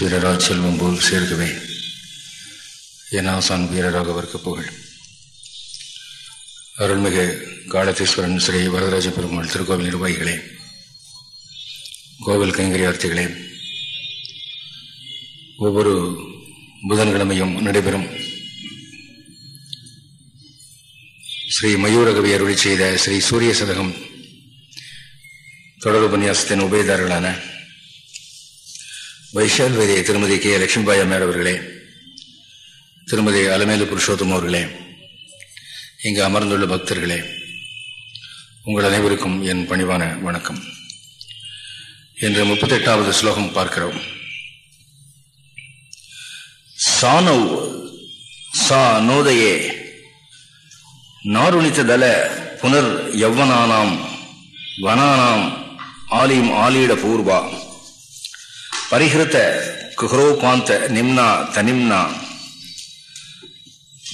சீரராஜ் செல்வம் போல் சேர்க்கவே என் ஆசான் வீரராகவர்க்கு புகழ். அருள்மிகு காலத்தீஸ்வரன் ஸ்ரீ வரதராஜ பெருமாள் திருக்கோவில் நிர்வாகிகளே கோவில் கைங்கரியார்த்திகளே ஒவ்வொரு புதன்கிழமையும் நடைபெறும் ஸ்ரீ மயூரகவி அருளி செய்த ஸ்ரீ சூரிய சதகம் தொடர் உபன்யாசத்தின் உபயதாரர்களான வைஷால் வேதிய திருமதி கே. லட்சுமிபாய் அம்மையார் அவர்களே திருமதி அலமேலு புருஷோத்தம் அவர்களே இங்கு அமர்ந்துள்ள பக்தர்களே உங்கள் அனைவருக்கும் என் பணிவான வணக்கம். என்று முப்பத்தெட்டாவது ஸ்லோகம் பார்க்கிறோம். சானவ் சா நோதையே நாருணித்ததல புனர் யவ்வனானாம் வனானாம் ஆலியும் ஆலீட பூர்வா. ಪರಿಹೃತ ಕುಹರೋಪಾಂತ ನಿಮ್ನ ತನಿಮ್ನ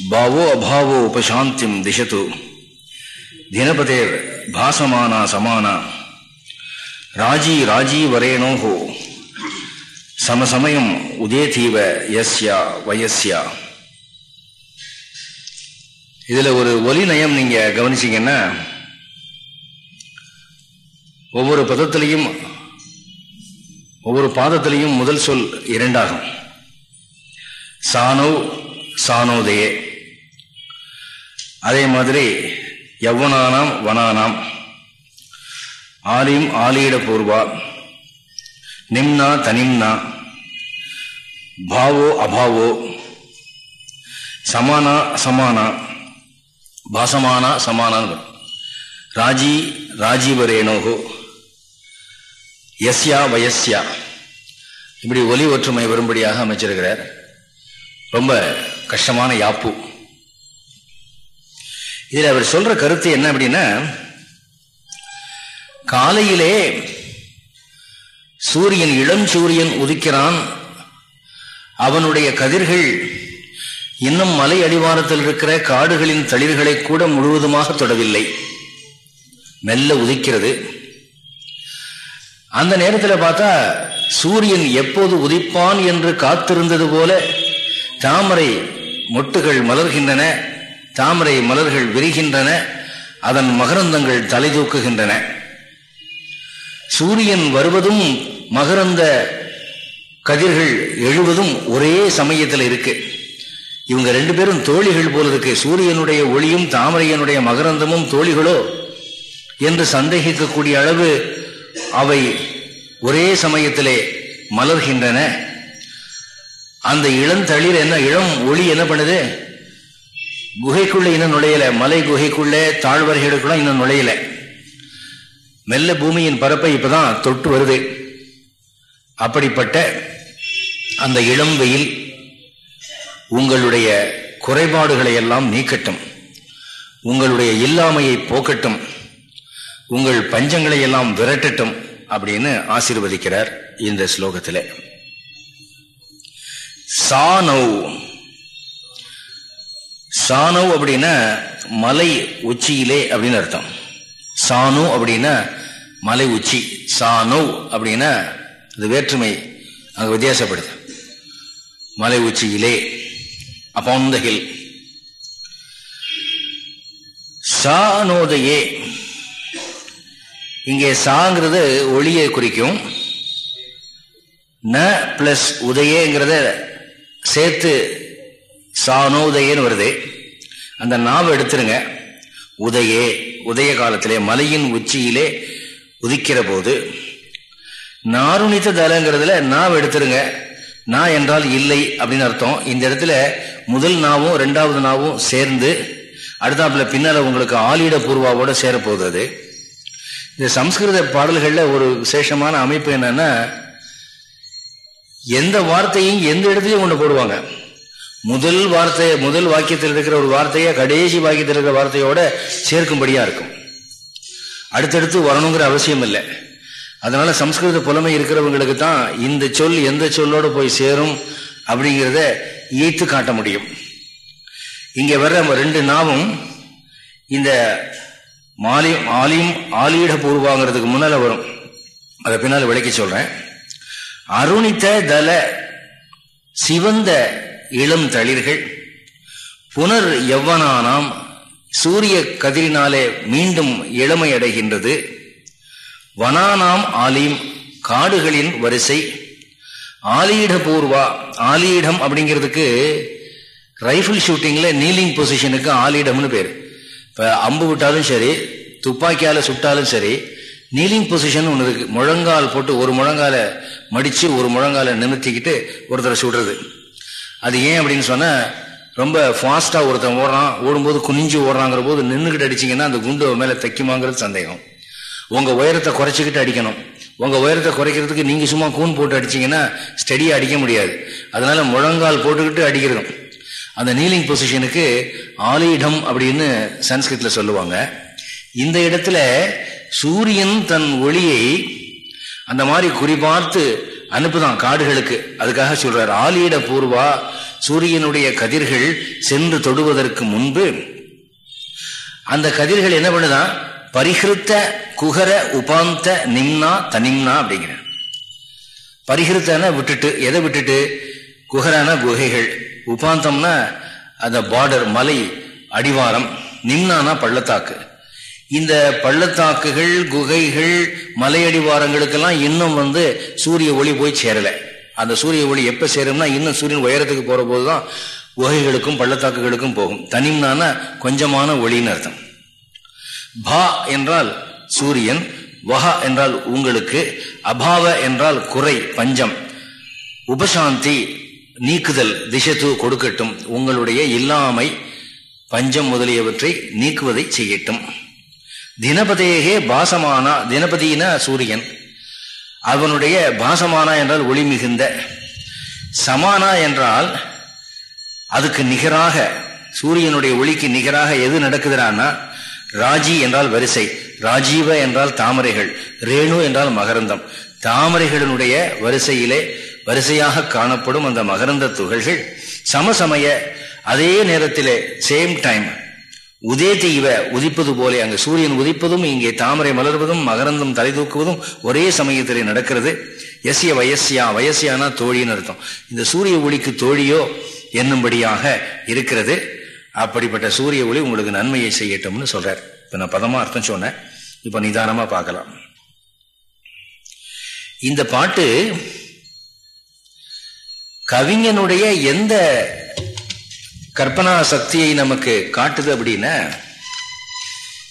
ಭಾವೋ ಅಭಾವೋ ಉಪಶಾಂತಿಂ ದಿಶತು ದಿನಪತೇರ್ ಭಾಸಮಾನ ಸಮಾನ ರಾಜೀ ರಾಜೀವರೇಣೋಹೋ ಸಮಸಮಯಂ ಉದೇತೀವ ಯಸ್ಯ ವಯಸ್ಯ இதில் ஒரு ஒலி நயம் நீங்கள் கவனிச்சிங்கன்னா ஒவ்வொரு பதத்துலேயும் ஒவ்வொரு பாதத்திலையும் முதல் சொல் இரண்டாகும். சானோ சானோதயே. அதே மாதிரி யவ்வனானாம் வனானாம். ஆலிம் ஆலியிட பூர்வா. நிம்னா தனிம்னா. பாவோ அபாவோ. சமானா சமானா. பாசமானா சமானான்னு ராஜி ராஜீவரேனோகோ எஸ்யா வயஸ்யா. இப்படி ஒலி ஒற்றுமை வரும்படியாக அமைச்சிருக்கிறார். ரொம்ப கஷ்டமான யாப்பு. இதில் அவர் சொல்ற கருத்து என்ன அப்படின்னா காலையிலே சூரியன் இளம் சூரியன் உதிக்கிறான். அவனுடைய கதிர்கள் இன்னும் மலை அடிவாரத்தில் இருக்கிற காடுகளின் தளிர்களை கூட முழுவதுமாக தொடவில்லை. மெல்ல உதிக்கிறது. அந்த நேரத்தில் பார்த்தா சூரியன் எப்போது உதிப்பான் என்று காத்திருந்தது போல தாமரை மொட்டுகள் மலர்கின்றன தாமரை மலர்கள் விரிகின்றன அதன் மகரந்தங்கள் தலை தூக்குகின்றன. சூரியன் வருவதும் மகரந்த கதிர்கள் எழுவதும் ஒரே சமயத்தில் இருக்கு. இவங்க ரெண்டு பேரும் தோழிகள் போல இருக்கு. சூரியனுடைய ஒளியும் தாமரையனுடைய மகரந்தமும் தோழிகளோ? என்று சந்தேகிக்கக்கூடிய அளவு அவை ஒரே சமயத்திலே மலர்கின்றன. அந்த இளந்தளிர் என்ன இளம் ஒளி என்ன பண்ணுது? குகைக்குள்ள இன்னும் நுழையல. மலை குகைக்குள்ளே தாழ்வரைகளுக்குள்ள இன்னும் நுழையல. மெல்ல பூமியின் பரப்பை இப்பதான் தொட்டு வருது. அப்படிப்பட்ட அந்த இளம் வெயில் உங்களுடைய குறைபாடுகளை எல்லாம் நீக்கட்டும். உங்களுடைய இல்லாமையை போக்கட்டும். உங்கள் பஞ்சங்களை எல்லாம் விரட்டட்டும் அப்படின்னு ஆசீர்வதிக்கிறார் இந்த ஸ்லோகத்தில். சானவ் சானவ் அப்படின்னா மலை உச்சியிலே அப்படின்னு அர்த்தம். சானு அப்படின்னா மலை உச்சி. சானவ் அப்படின்னா அது வேற்றுமை அங்கே வித்தியாசப்படுது. மலை உச்சியிலே அப்பான் த ஹில் சானோதையே இங்கே சாங்கிறது ஒளியை குறிக்கும். ந பிளஸ் உதயங்கிறத சேர்த்து சானோதயன்னு வருது. அந்த நாவை எடுத்துருங்க. உதயே உதய காலத்திலே மலையின் உச்சியிலே உதிக்கிற போது நாருணித்த தலங்கிறதுல நாவ் எடுத்துருங்க. நா என்றால் இல்லை அப்படின்னு அர்த்தம். இந்த இடத்துல முதல் நாவும் ரெண்டாவது நாவும் சேர்ந்து அடுத்தாப்புல பின்னால் உங்களுக்கு ஆலிட பூர்வாவோட சேரப்போகுது அது. இந்த சம்ஸ்கிருத பாடல்களில் ஒரு விசேஷமான அமைப்பு என்னன்னா எந்த வார்த்தையும் எந்த இடத்துலையும் ஒன்று போடுவாங்க. முதல் வார்த்தையை முதல் வாக்கியத்தில் இருக்கிற ஒரு வார்த்தையை கடைசி வாக்கியத்தில் இருக்கிற வார்த்தையோட சேர்க்கும்படியாக இருக்கும். அடுத்தடுத்து வரணுங்கிற அவசியம் இல்லை. அதனால சம்ஸ்கிருத புலமை இருக்கிறவங்களுக்கு தான் இந்த சொல் எந்த சொல்லோட போய் சேரும் அப்படிங்கிறத ஈத்து காட்ட முடியும். இங்கே வர்ற ரெண்டு நாவும் இந்த மாலியம் ஆலியும் ஆலியிட பூர்வாங்கிறதுக்கு முன்னால வரும். அதை பின்னால் விளக்கி சொல்றேன். அருணித்த தல சிவந்த இளம் தளிர்கள் புனர் எவ்வனானாம் சூரிய கதிரினாலே மீண்டும் இளமை அடைகின்றது. வனானாம் ஆலீம் காடுகளின் வரிசை. ஆலியிடபூர்வா பூர்வா அப்படிங்கிறதுக்கு ரைஃபிள் ஷூட்டிங்ல நீலிங் பொசிஷனுக்கு ஆலியிடம்னு பேர். இப்போ அம்பு விட்டாலும் சரி துப்பாக்கியால் சுட்டாலும் சரி நீலிங் பொசிஷன் ஒன்று இருக்கு. முழங்கால் போட்டு ஒரு முழங்கால மடித்து ஒரு முழங்கால நிமித்திக்கிட்டு ஒருத்தரை சுடுறது. அது ஏன் அப்படின்னு சொன்னால் ரொம்ப ஃபாஸ்ட்டாக ஒருத்தன் ஓடுறான் ஓடும்போது குனிஞ்சு ஓடுறாங்கிற போது நின்றுக்கிட்டு அடிச்சிங்கன்னா அந்த குண்டு மேலே தைக்குமாங்கிறது சந்தேகம். உங்கள் உயரத்தை குறைச்சிக்கிட்டு அடிக்கணும். உங்கள் உயரத்தை குறைக்கிறதுக்கு நீங்கள் சும்மா கூன் போட்டு அடிச்சீங்கன்னா ஸ்டெடியா அடிக்க முடியாது. அதனால் முழங்கால் போட்டுக்கிட்டு அடிக்கிறோம். அந்த நீலிங் பொசிஷனுக்கு ஆலிடம் அப்படின்னு சன்ஸ்கிருத்ல சொல்லுவாங்க. இந்த இடத்துல சூரியன் தன் ஒளியை அந்த மாதிரி குறிபார்த்து அனுப்புதான் காடுகளுக்கு. அதுக்காக சொல்றார் ஆலியிட பூர்வா சூரியனுடைய கதிர்கள் சென்று தொடுவதற்கு முன்பு அந்த கதிர்கள் என்ன பண்ணுதான் பரிகிருத்த குகர உபாந்த நிம்னா தனிம்னா அப்படிங்கிற பரிகிருத்தன விட்டுட்டு எதை விட்டுட்டு? குகரான குகைகள். உபாந்தம்னா அந்த பார்டர் மலை அடிவாரம் நிம்னானா பள்ளத்தாக்கு. இந்த பள்ளத்தாக்குகள் குகைகள் மலையடிவாரங்களுக்கெல்லாம் இன்னும் வந்து சூரிய ஒளி போய் சேரலை. அந்த சூரிய ஒளி எப்போ சேரும்னா இன்னும் சூரியன் உயரத்துக்கு போகிறபோது தான் குகைகளுக்கும் பள்ளத்தாக்குகளுக்கும் போகும். தனிம்னான கொஞ்சமான ஒளின்னு அர்த்தம். பா என்றால் சூரியன் வஹா என்றால் உங்களுக்கு அபாவ என்றால் குறை பஞ்சம். உபசாந்தி நீக்குதல் திசத்து கொடுக்கட்டும். உங்களுடைய இல்லாமை பஞ்சம் முதலியவற்றை நீக்குவதை செய்யட்டும். தினபதேகே பாசமானா தினபதியின சூரியன். அவனுடைய பாசமானா என்றால் ஒளி மிகுந்த. சமானா என்றால் அதுக்கு நிகராக சூரியனுடைய ஒளிக்கு நிகராக எது நடக்குதுன்னா ராஜி என்றால் வரிசை ராஜீவ என்றால் தாமரைகள் ரேணு என்றால் மகரந்தம். தாமரைகளினுடைய வரிசையிலே வரிசையாக காணப்படும் அந்த மகரந்த துகள்கள் சமசமய அதே நேரத்திலே சேம் டைம் உதேதி இவ உதிப்பது போலே அங்கு சூரியன் உதிப்பதும் இங்கே தாமரை மலர்வதும் மகரந்தம் தலை தூக்குவதும் ஒரே சமயத்திலே நடக்கிறது. எஸ்ய வயசியா வயசியானா தோழின்னு அர்த்தம். இந்த சூரிய ஒளிக்கு தோழியோ என்னும்படியாக இருக்கிறது. அப்படிப்பட்ட சூரிய ஒளி உங்களுக்கு நன்மையை செய்யட்டும்னு சொல்றார். இப்ப நான் பதமா அர்த்தம் சொன்னேன். இப்ப நிதானமா பார்க்கலாம். இந்த பாட்டு கவிஞனுடைய எந்த கற்பனா சக்தியை நமக்கு காட்டுது அப்படின்னா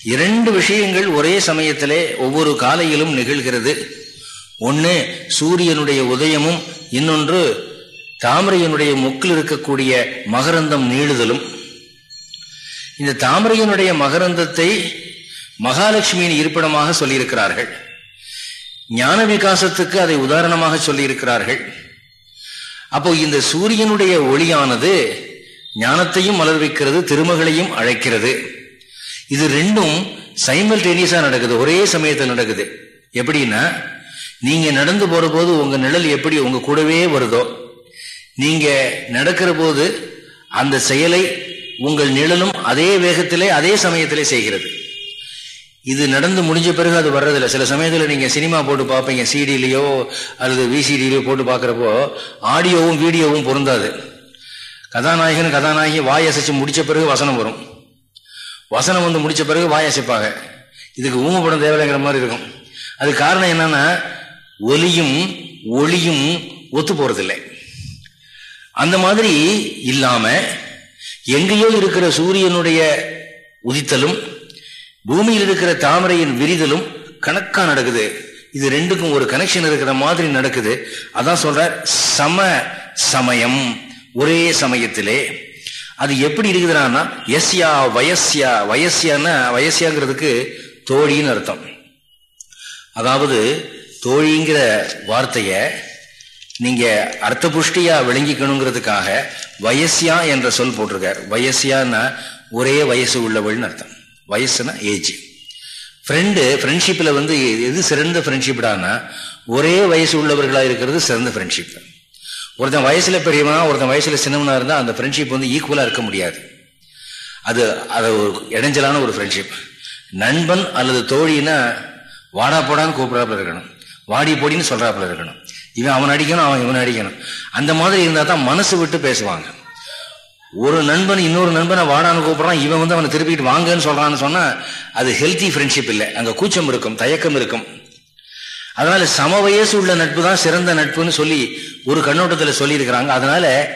இரண்டு விஷயங்கள் ஒரே சமயத்திலே ஒவ்வொரு காலையிலும் நிகழ்கிறது. ஒன்று சூரியனுடைய உதயமும் இன்னொன்று தாமரையனுடைய முக்கில் இருக்கக்கூடிய மகரந்தம் நீளுதலும். இந்த தாமரையனுடைய மகரந்தத்தை மகாலட்சுமியின் இருப்பிடமாக சொல்லியிருக்கிறார்கள். ஞான விகாசத்துக்கு அதை உதாரணமாக சொல்லியிருக்கிறார்கள். அப்போ இந்த சூரியனுடைய ஒளியானது ஞானத்தையும் மலர் வைக்கிறது திருமகளையும் அழைக்கிறது. இது ரெண்டும் சைமல்டேனியஸா நடக்குது ஒரே சமயத்தில் நடக்குது. எப்படின்னா நீங்க நடந்து போற போது உங்க நிழல் எப்படி உங்க கூடவே வருதோ நீங்க நடக்கிற போது அந்த செயலை உங்கள் நிழலும் அதே வேகத்திலே அதே சமயத்திலே செய்கிறது. இது நடந்து முடிஞ்ச பிறகு அது வர்றதில்லை. சில சமயத்தில் நீங்க சினிமா போட்டு பார்ப்பீங்க சிடிலேயோ அல்லது விசிடிலையோ போட்டு பார்க்குறப்போ ஆடியோவும் வீடியோவும் பொருந்தாது. கதாநாயகன் கதாநாயகி வாய் அசைச்சு முடிச்ச பிறகு வசனம் வரும். வசனம் வந்து முடிச்ச பிறகு வாய் அசைப்பாங்க. இதுக்கு ஊமப்படம் தேவைங்கிற மாதிரி இருக்கும். அது காரணம் என்னன்னா ஒலியும் ஒளியும் ஒத்து போறதில்லை. அந்த மாதிரி இல்லாம எங்கேயோ இருக்கிற சூரியனுடைய உதித்தலும் பூமியில் இருக்கிற தாமரையின் விரிதலும் கணக்கா நடக்குது. இது ரெண்டுக்கும் ஒரு கனெக்ஷன் இருக்கிற மாதிரி நடக்குது. அதான் சொல்ற சம சமயம். ஒரே சமயத்திலே. அது எப்படி இருக்குதுன்னா எஸ்யா வயசியா வயசியான்னா வயசியாங்கிறதுக்கு தோழின்னு அர்த்தம். அதாவது தோழிங்கிற வார்த்தைய நீங்க அர்த்த புஷ்டியா விளங்கிக்கணுங்கிறதுக்காக வயசியா என்ற சொல் போட்டிருக்கார். வயசியான்னா ஒரே வயசு உள்ளவள்னு அர்த்தம். வயசுனா ஏஜ் ஃப்ரெண்டு ஃப்ரெண்ட்ஷிப்பில் வந்து எது சிறந்த ஃப்ரெண்ட்ஷிப்டானா ஒரே வயசு உள்ளவர்களாக இருக்கிறது சிறந்த ஃப்ரெண்ட்ஷிப் ஒருத்தன் வயசில் பெரியவனா ஒருத்தன் வயசில் சின்னவனா இருந்தால் அந்த ஃப்ரெண்ட்ஷிப் வந்து ஈக்குவலாக இருக்க முடியாது. அது அது ஒரு இடைஞ்சலான ஒரு ஃப்ரெண்ட்ஷிப் நண்பன் அல்லது தோழின்னா வாடா போடான்னு கூப்பிடாப்புல இருக்கணும். வாடி போடின்னு சொல்கிறாப்புல இருக்கணும். இவன் அவன் அடிக்கணும் அவன் இவன் அடிக்கணும். அந்த மாதிரி இருந்தால் தான் மனசு விட்டு பேசுவாங்க. ஒரு நண்பன் இன்னொரு நண்பனை வாடான்னு கூப்பிட்றான் இவன் வந்து அவனை திருப்பிட்டு வாங்கன்னு சொல்றான்னு சொன்னா அது ஹெல்த்தி ஃப்ரெண்ட்ஷிப் இல்லை. அங்க கூச்சம் இருக்கும் தயக்கம் இருக்கும். அதனால சம வயசு உள்ள நட்பு தான் சிறந்த நட்புன்னு சொல்லி ஒரு கண்ணோட்டத்தில் சொல்லியிருக்கிறாங்க. அதனால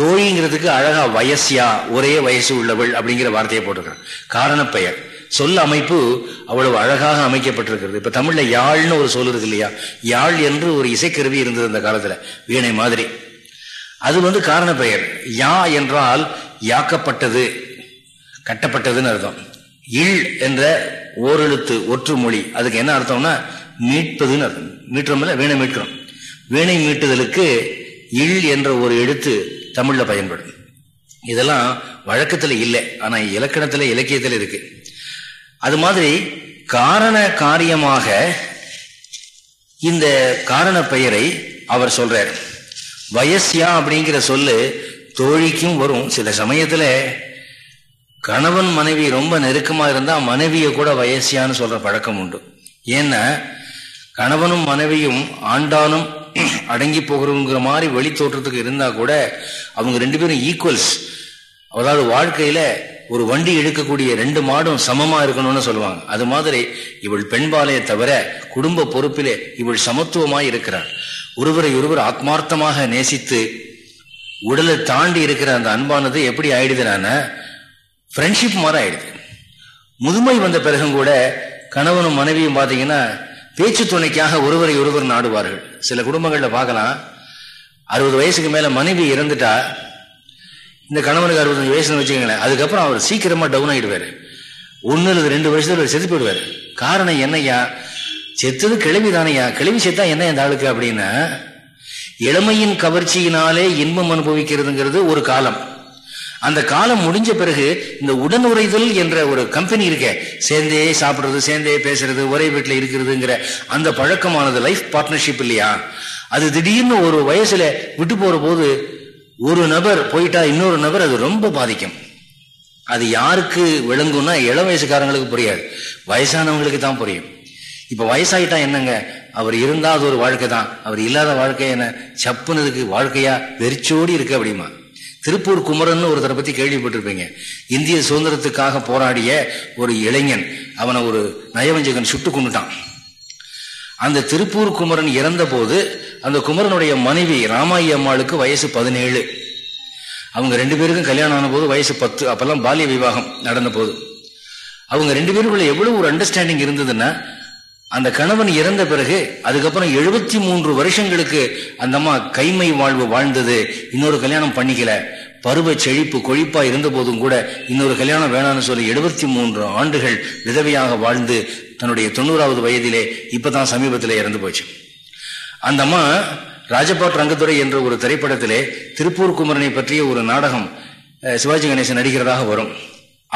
தோழிங்கிறதுக்கு அழகா வயசியா ஒரே வயசு உள்ளவள் அப்படிங்கிற வார்த்தையை போட்டிருக்கிறான் காரண பெயர் சொல் அமைப்பு அவ்வளவு அழகாக அமைக்கப்பட்டிருக்கிறது. இப்ப தமிழ்ல யாழ்னு ஒரு சொல் இருக்கு இல்லையா? யாழ் என்று ஒரு இசைக்கருவி இருந்தது அந்த காலத்துல. வீணை மாதிரி. அது வந்து காரண பெயர் யா என்றால் யாக்கப்பட்டது கட்டப்பட்டதுன்னு அர்த்தம். இல் என்ற ஓரெழுத்து ஒற்று மொழி அதுக்கு என்ன அர்த்தம்னா மீட்பதுன்னு அர்த்தம். மீட்டுறோம்ல வீணை மீட்கிறோம். வீணை மீட்டுதலுக்கு இல் என்ற ஒரு எழுத்து தமிழ்ல பயன்படும். இதெல்லாம் வழக்கத்தில் இல்லை ஆனால் இலக்கணத்தில் இலக்கியத்தில் இருக்கு. அது மாதிரி காரண காரியமாக இந்த காரண பெயரை அவர் சொல்றார். வயசியா அப்படிங்கிற சொல்லு தோழிக்கும் வரும். சில சமயத்துல கணவன் மனைவி ரொம்ப நெருக்கமா இருந்தா மனைவியை கூட வயசியான்னு சொல்ற பழக்கம் உண்டு. ஏன்னா கணவனும் மனைவியும் ஆண்டானும் அடங்கி போகிறோங்கிற மாதிரி வெளி தோற்றத்துக்கு இருந்தா கூட அவங்க ரெண்டு பேரும் ஈக்குவல்ஸ் அதாவது வாழ்க்கையில ஒரு வண்டி இழுக்கக்கூடிய ரெண்டு மாடும் சமமா இருக்கணும்னு சொல்லுவாங்க. அது மாதிரி இவள் பெண்பாலையை தவிர குடும்ப பொறுப்பிலே இவள் சமத்துவமாய் இருக்கிறாள். ஒருவரை ஒருவர் ஆத்மார்த்தமாக நேசித்து உடலை தாண்டி இருக்கிற அந்த அன்பானது எப்படி ஆயிடுதுனான ஃப்ரெண்ட்ஷிப் மாதிரி ஆயிடுது. முதுமை வந்த பிறகும் கூட கணவனும் மனைவியும் பார்த்தீங்கன்னா பேச்சு துணைக்காக ஒருவரை ஒருவர் நாடுவார்கள். சில குடும்பங்களில் பார்க்கலாம். அறுபது வயசுக்கு மேலே மனைவி இறந்துட்டா இந்த கணவனுக்கு அறுபத்தஞ்சு வயசுன்னு வச்சுக்கோங்களேன் அதுக்கப்புறம் அவர் சீக்கிரமாக டவுன் ஆயிடுவாரு. ஒன்று அல்லது ரெண்டு வருஷத்துல செத்து போயிடுவார். காரணம் என்னையா? செத்தது கிளவி தானையா கிளவி செத்தா என்ன இந்த ஆளுக்கு அப்படின்னா இளமையின் கவர்ச்சியினாலே இன்பம் அனுபவிக்கிறதுங்கிறது ஒரு காலம். அந்த காலம் முடிஞ்ச பிறகு இந்த உடன் உரைதல் என்ற ஒரு கம்பெனி இருக்க சேர்ந்தே சாப்பிடுறது சேர்ந்தே பேசுறது ஒரே வீட்டில் இருக்கிறதுங்கிற அந்த பழக்கமானது லைஃப் பார்ட்னர்ஷிப் இல்லையா? அது திடீர்னு ஒரு வயசுல விட்டு போற போது ஒரு நபர் போயிட்டா இன்னொரு நபர் அது ரொம்ப பாதிக்கும். அது யாருக்கு விளங்கும்னா இளம் வயசுக்காரங்களுக்கு புரியாது. வயசானவங்களுக்கு தான் புரியும். இப்ப வயசாயிட்டா என்னங்க? அவர் இருந்தா அது ஒரு வாழ்க்கை தான் அவர் இல்லாத வாழ்க்கை என்ன? சப்புனதுக்கு வாழ்க்கையா வெறிச்சோடி இருக்கு அப்படிமா. திருப்பூர் குமரன் ஒருத்தரை பத்தி கேள்விப்பட்டிருப்பீங்க. இந்திய சுதந்திரத்துக்காக போராடிய ஒரு இளைஞன் அவனை ஒரு நயவஞ்சகன் சுட்டு கொண்டுட்டான் அந்த திருப்பூர் குமரன் இறந்த போது அந்த குமரனுடைய மனைவி ராமாயி அம்மாளுக்கு வயசு பதினேழு. அவங்க ரெண்டு பேருக்கும் கல்யாணம் ஆன போது வயசு பத்து. அப்பெல்லாம் பாலிய விவாகம் நடந்த போது அவங்க ரெண்டு பேருக்குள்ள எவ்வளவு ஒரு அண்டர்ஸ்டாண்டிங் இருந்ததுன்னா அந்த கணவன் இறந்த பிறகு அதுக்கப்புறம் எழுபத்தி மூன்று வருஷங்களுக்கு அந்த அம்மா கைமை வாழ்வு வாழ்ந்தது. இன்னொரு கல்யாணம் பண்ணிக்கல. பருவ செழிப்பு கொழிப்பா இருந்த போதும் கூட இன்னொரு கல்யாணம் வேணாம்னு சொல்லி எழுபத்தி மூன்று ஆண்டுகள் விதவையாக வாழ்ந்து தன்னுடைய தொண்ணூறாவது வயதிலே இப்பதான் சமீபத்தில் இறந்து போச்சு. அந்த அம்மா ராஜபாட் ரங்கத்துறை என்ற ஒரு திரைப்படத்திலே திருப்பூர் குமரனை பற்றிய ஒரு நாடகம் சிவாஜி கணேசன் நடிக்கிறதாக வரும்.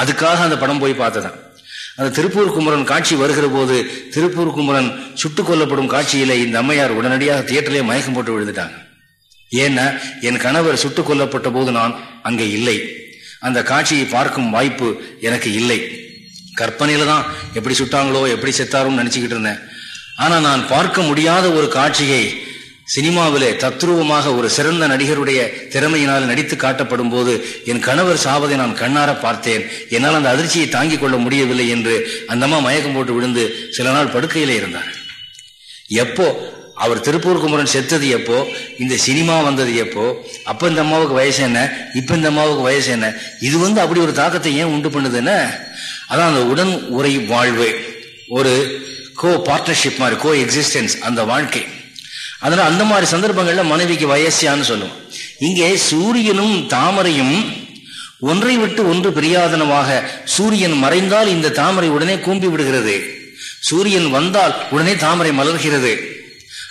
அதுக்காக அந்த படம் போய் பார்த்ததான். அந்த திருப்பூர் குமரன் காட்சி வருகிற போது திருப்பூர் குமரன் சுட்டுக் கொல்லப்படும் காட்சியில இந்த அம்மையார் உடனடியாக தியேட்டர்லேயே மயக்கம் போட்டு விழுந்துட்டாங்க. ஏன்னா என் கணவர் சுட்டுக் கொல்லப்பட்ட போது நான் அங்கே இல்லை. அந்த காட்சியை பார்க்கும் வாய்ப்பு எனக்கு இல்லை. கற்பனையில தான் எப்படி சுட்டாங்களோ எப்படி செத்தாரோன்னு நினைச்சுக்கிட்டு இருந்தேன். ஆனா நான் பார்க்க முடியாத ஒரு காட்சியை சினிமாவிலே தத்ரூபமாக ஒரு சிறந்த நடிகருடைய திறமையினால் நடித்து காட்டப்படும் போது என் கணவர் சாவதை நான் கண்ணார பார்த்தேன். என்னால் அந்த அதிர்ச்சியை தாங்கிக் கொள்ள முடியவில்லை என்று அந்த அம்மா மயக்கம் போட்டு விழுந்து சில நாள் படுக்கையிலே இருந்தார் எப்போ? அவர் திருப்பூர் குமரன் செத்தது எப்போ? இந்த சினிமா வந்தது எப்போ? அப்ப இந்த அம்மாவுக்கு வயசு என்ன? இப்ப இந்த அம்மாவுக்கு வயசு என்ன? இது வந்து அப்படி ஒரு தாக்கத்தை ஏன் உண்டு பண்ணுதுன்னா அதான் அந்த உடன் உரை வாழ்வு. ஒரு கோ பார்ட்னர்ஷிப் மாதிரி கோ எக்ஸிஸ்டன்ஸ் அந்த வாழ்க்கை. அதனால அந்த மாதிரி சந்தர்ப்பங்கள்ல மனைவிக்கு வயசியான்னு சொல்லுவோம். இங்கே சூரியனும் தாமரையும் ஒன்றை விட்டு ஒன்று பிரியாதனமாக சூரியன் மறைந்தால் இந்த தாமரை உடனே கூம்பி விடுகிறது. சூரியன் வந்தால் உடனே தாமரை மலர்கிறது.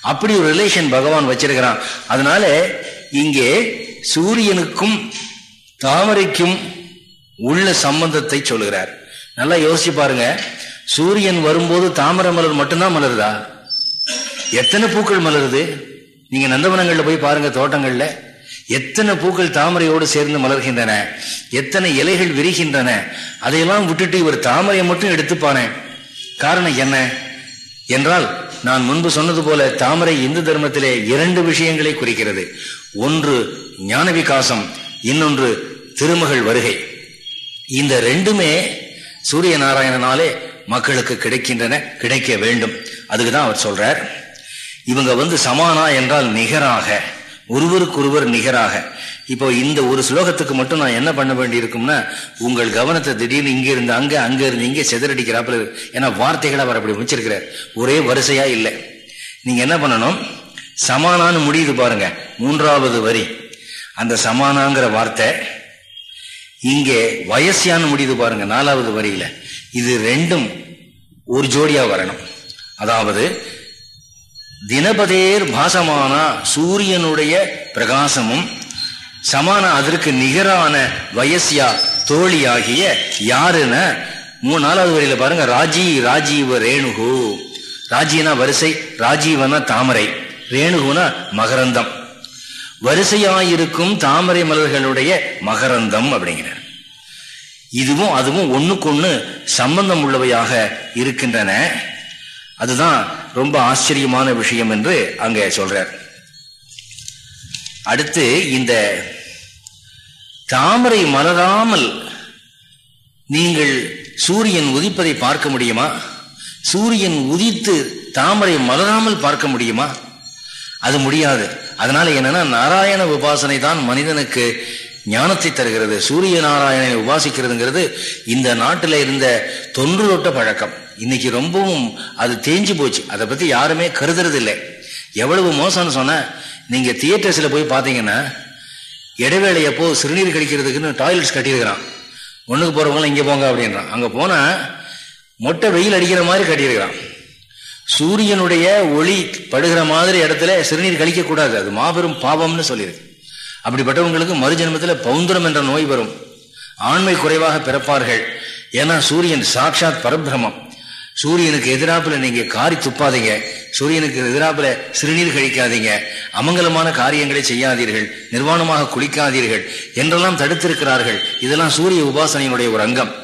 அப்படி ஒரு ரிலேஷன் பகவான் வச்சிருக்கிறான். அதனால இங்கே சூரியனுக்கும் தாமரைக்கும் உள்ள சம்பந்தத்தை சொல்லுகிறார். நல்லா யோசிச்சு பாருங்க. சூரியன் வரும்போது தாமரை மலர் மட்டும்தான் மலருதா? எத்தனை பூக்கள் மலருது? நீங்க நந்தவனங்கள்ல போய் பாருங்க தோட்டங்கள்ல. எத்தனை பூக்கள் தாமரையோடு சேர்ந்து மலர்கின்றன? எத்தனை இலைகள் விரிகின்றன? அதையெல்லாம் விட்டுட்டு இவர் தாமரையை மட்டும் எடுத்துப்பானே. காரணம் என்ன? என்றால் நான் முன்பு சொன்னது போல தாமரை இந்து தர்மத்திலே இரண்டு விஷயங்களை குறிக்கிறது. ஒன்று ஞான விகாசம் இன்னொன்று திருமகள் வருகை. இந்த ரெண்டுமே சூரிய நாராயணனாலே மக்களுக்கு கிடைக்கின்றன கிடைக்க வேண்டும். அதுக்கு தான் அவர் சொல்றார். இவங்க வந்து சமானா என்றால் நிகராக. ஒருவருக்கொருவர் நிகராக. இப்போ இந்த ஒரு ஸ்லோகத்துக்கு மட்டும் நான் என்ன பண்ண வேண்டி இருக்கும்னா உங்கள் கவனத்தை திடீர்னு இங்கே இருந்து அங்கே அங்கே இருந்து இங்கே செதறடிக்கிறாப்புல ஏன்னா வார்த்தைகளை அவர் அப்படி முடிச்சிருக்கிறார் ஒரே வரிசையா இல்லை. நீங்க என்ன பண்ணணும்? சமானான்னு முடியுது பாருங்க. மூன்றாவது வரி. அந்த சமானாங்கிற வார்த்தை இங்கே வயசியான்னு முடியுது பாருங்க நாலாவது வரியில. இது ரெண்டும் ஒரு ஜோடியா வரணும். அதாவது தினபதேர் பாசமான சூரியனுடைய பிரகாசமும் சமான அதற்கு நிகரான வயசியா தோழியாகிய யாருன்னு மூணு நாலாவது வரையில பாருங்க ராஜி ராஜீவ ரேணுகு. ராஜினா வரிசை ராஜீவனா தாமரை. ரேணுகுனா மகரந்தம். வரிசையாயிருக்கும் தாமரை மலர்களுடைய மகரந்தம் அப்படிங்கிறார். இதுவும் அதுவும் ஒண்ணுக்கொன்னு சம்பந்தம் உள்ளவையாக இருக்கின்றன. அதுதான் ரொம்ப ஆச்சரியமான விஷயம் என்று அங்கே சொல்றார். அடுத்து இந்த தாமரை மலராமல் நீங்கள் சூரியன் உதிப்பதை பார்க்க முடியுமா? சூரியன் உதித்து தாமரை மலராமல் பார்க்க முடியுமா? அது முடியாது. அதனால என்னன்னா நாராயண உபாசனை தான் மனிதனுக்கு ஞானத்தை தருகிறது. சூரிய நாராயணனை உபாசிக்கிறதுங்கிறது இந்த நாட்டில் இருந்த தொன்று தொட்ட பழக்கம். இன்னைக்கு ரொம்பவும் அது தேஞ்சு போச்சு. அதை பத்தி யாருமே கருதுறது இல்லை எவ்வளவு மோசம்னு சொன்ன நீங்க தியேட்டர்ஸ்ல போய் பாத்தீங்கன்னா இடைவேளை எப்போ சிறுநீர் கழிக்கிறதுக்குன்னு டாய்லெட்ஸ் கட்டியிருக்கிறான். ஒண்ணுக்கு போகிறவங்களாம் இங்க போங்க அப்படின்றான். அங்க போனா மொட்டை வெயில் அடிக்கிற மாதிரி கட்டியிருக்கிறான். சூரியனுடைய ஒளி படுகிற மாதிரி இடத்துல சிறுநீர் கழிக்க கூடாது. அது மாபெரும் பாவம்னு சொல்லியிருக்கு. அப்படிப்பட்டவங்களுக்கு மறுஜென்மத்தில் பௌந்திரம் என்ற நோய் வரும். ஆண்மை குறைவாக பிறப்பார்கள். ஏன்னா சூரியன் சாட்சாத் பரபிரமம் சூரியனுக்கு எதிராப்புல நீங்க காரி துப்பாதீங்க. சூரியனுக்கு எதிராப்புல சிறுநீர் கழிக்காதீங்க. அமங்கலமான காரியங்களை செய்யாதீர்கள். நிர்வாணமாக குளிக்காதீர்கள். என்றெல்லாம் தடுத்திருக்கிறார்கள். இதெல்லாம் சூரிய உபாசனையினுடைய ஒரு அங்கம்.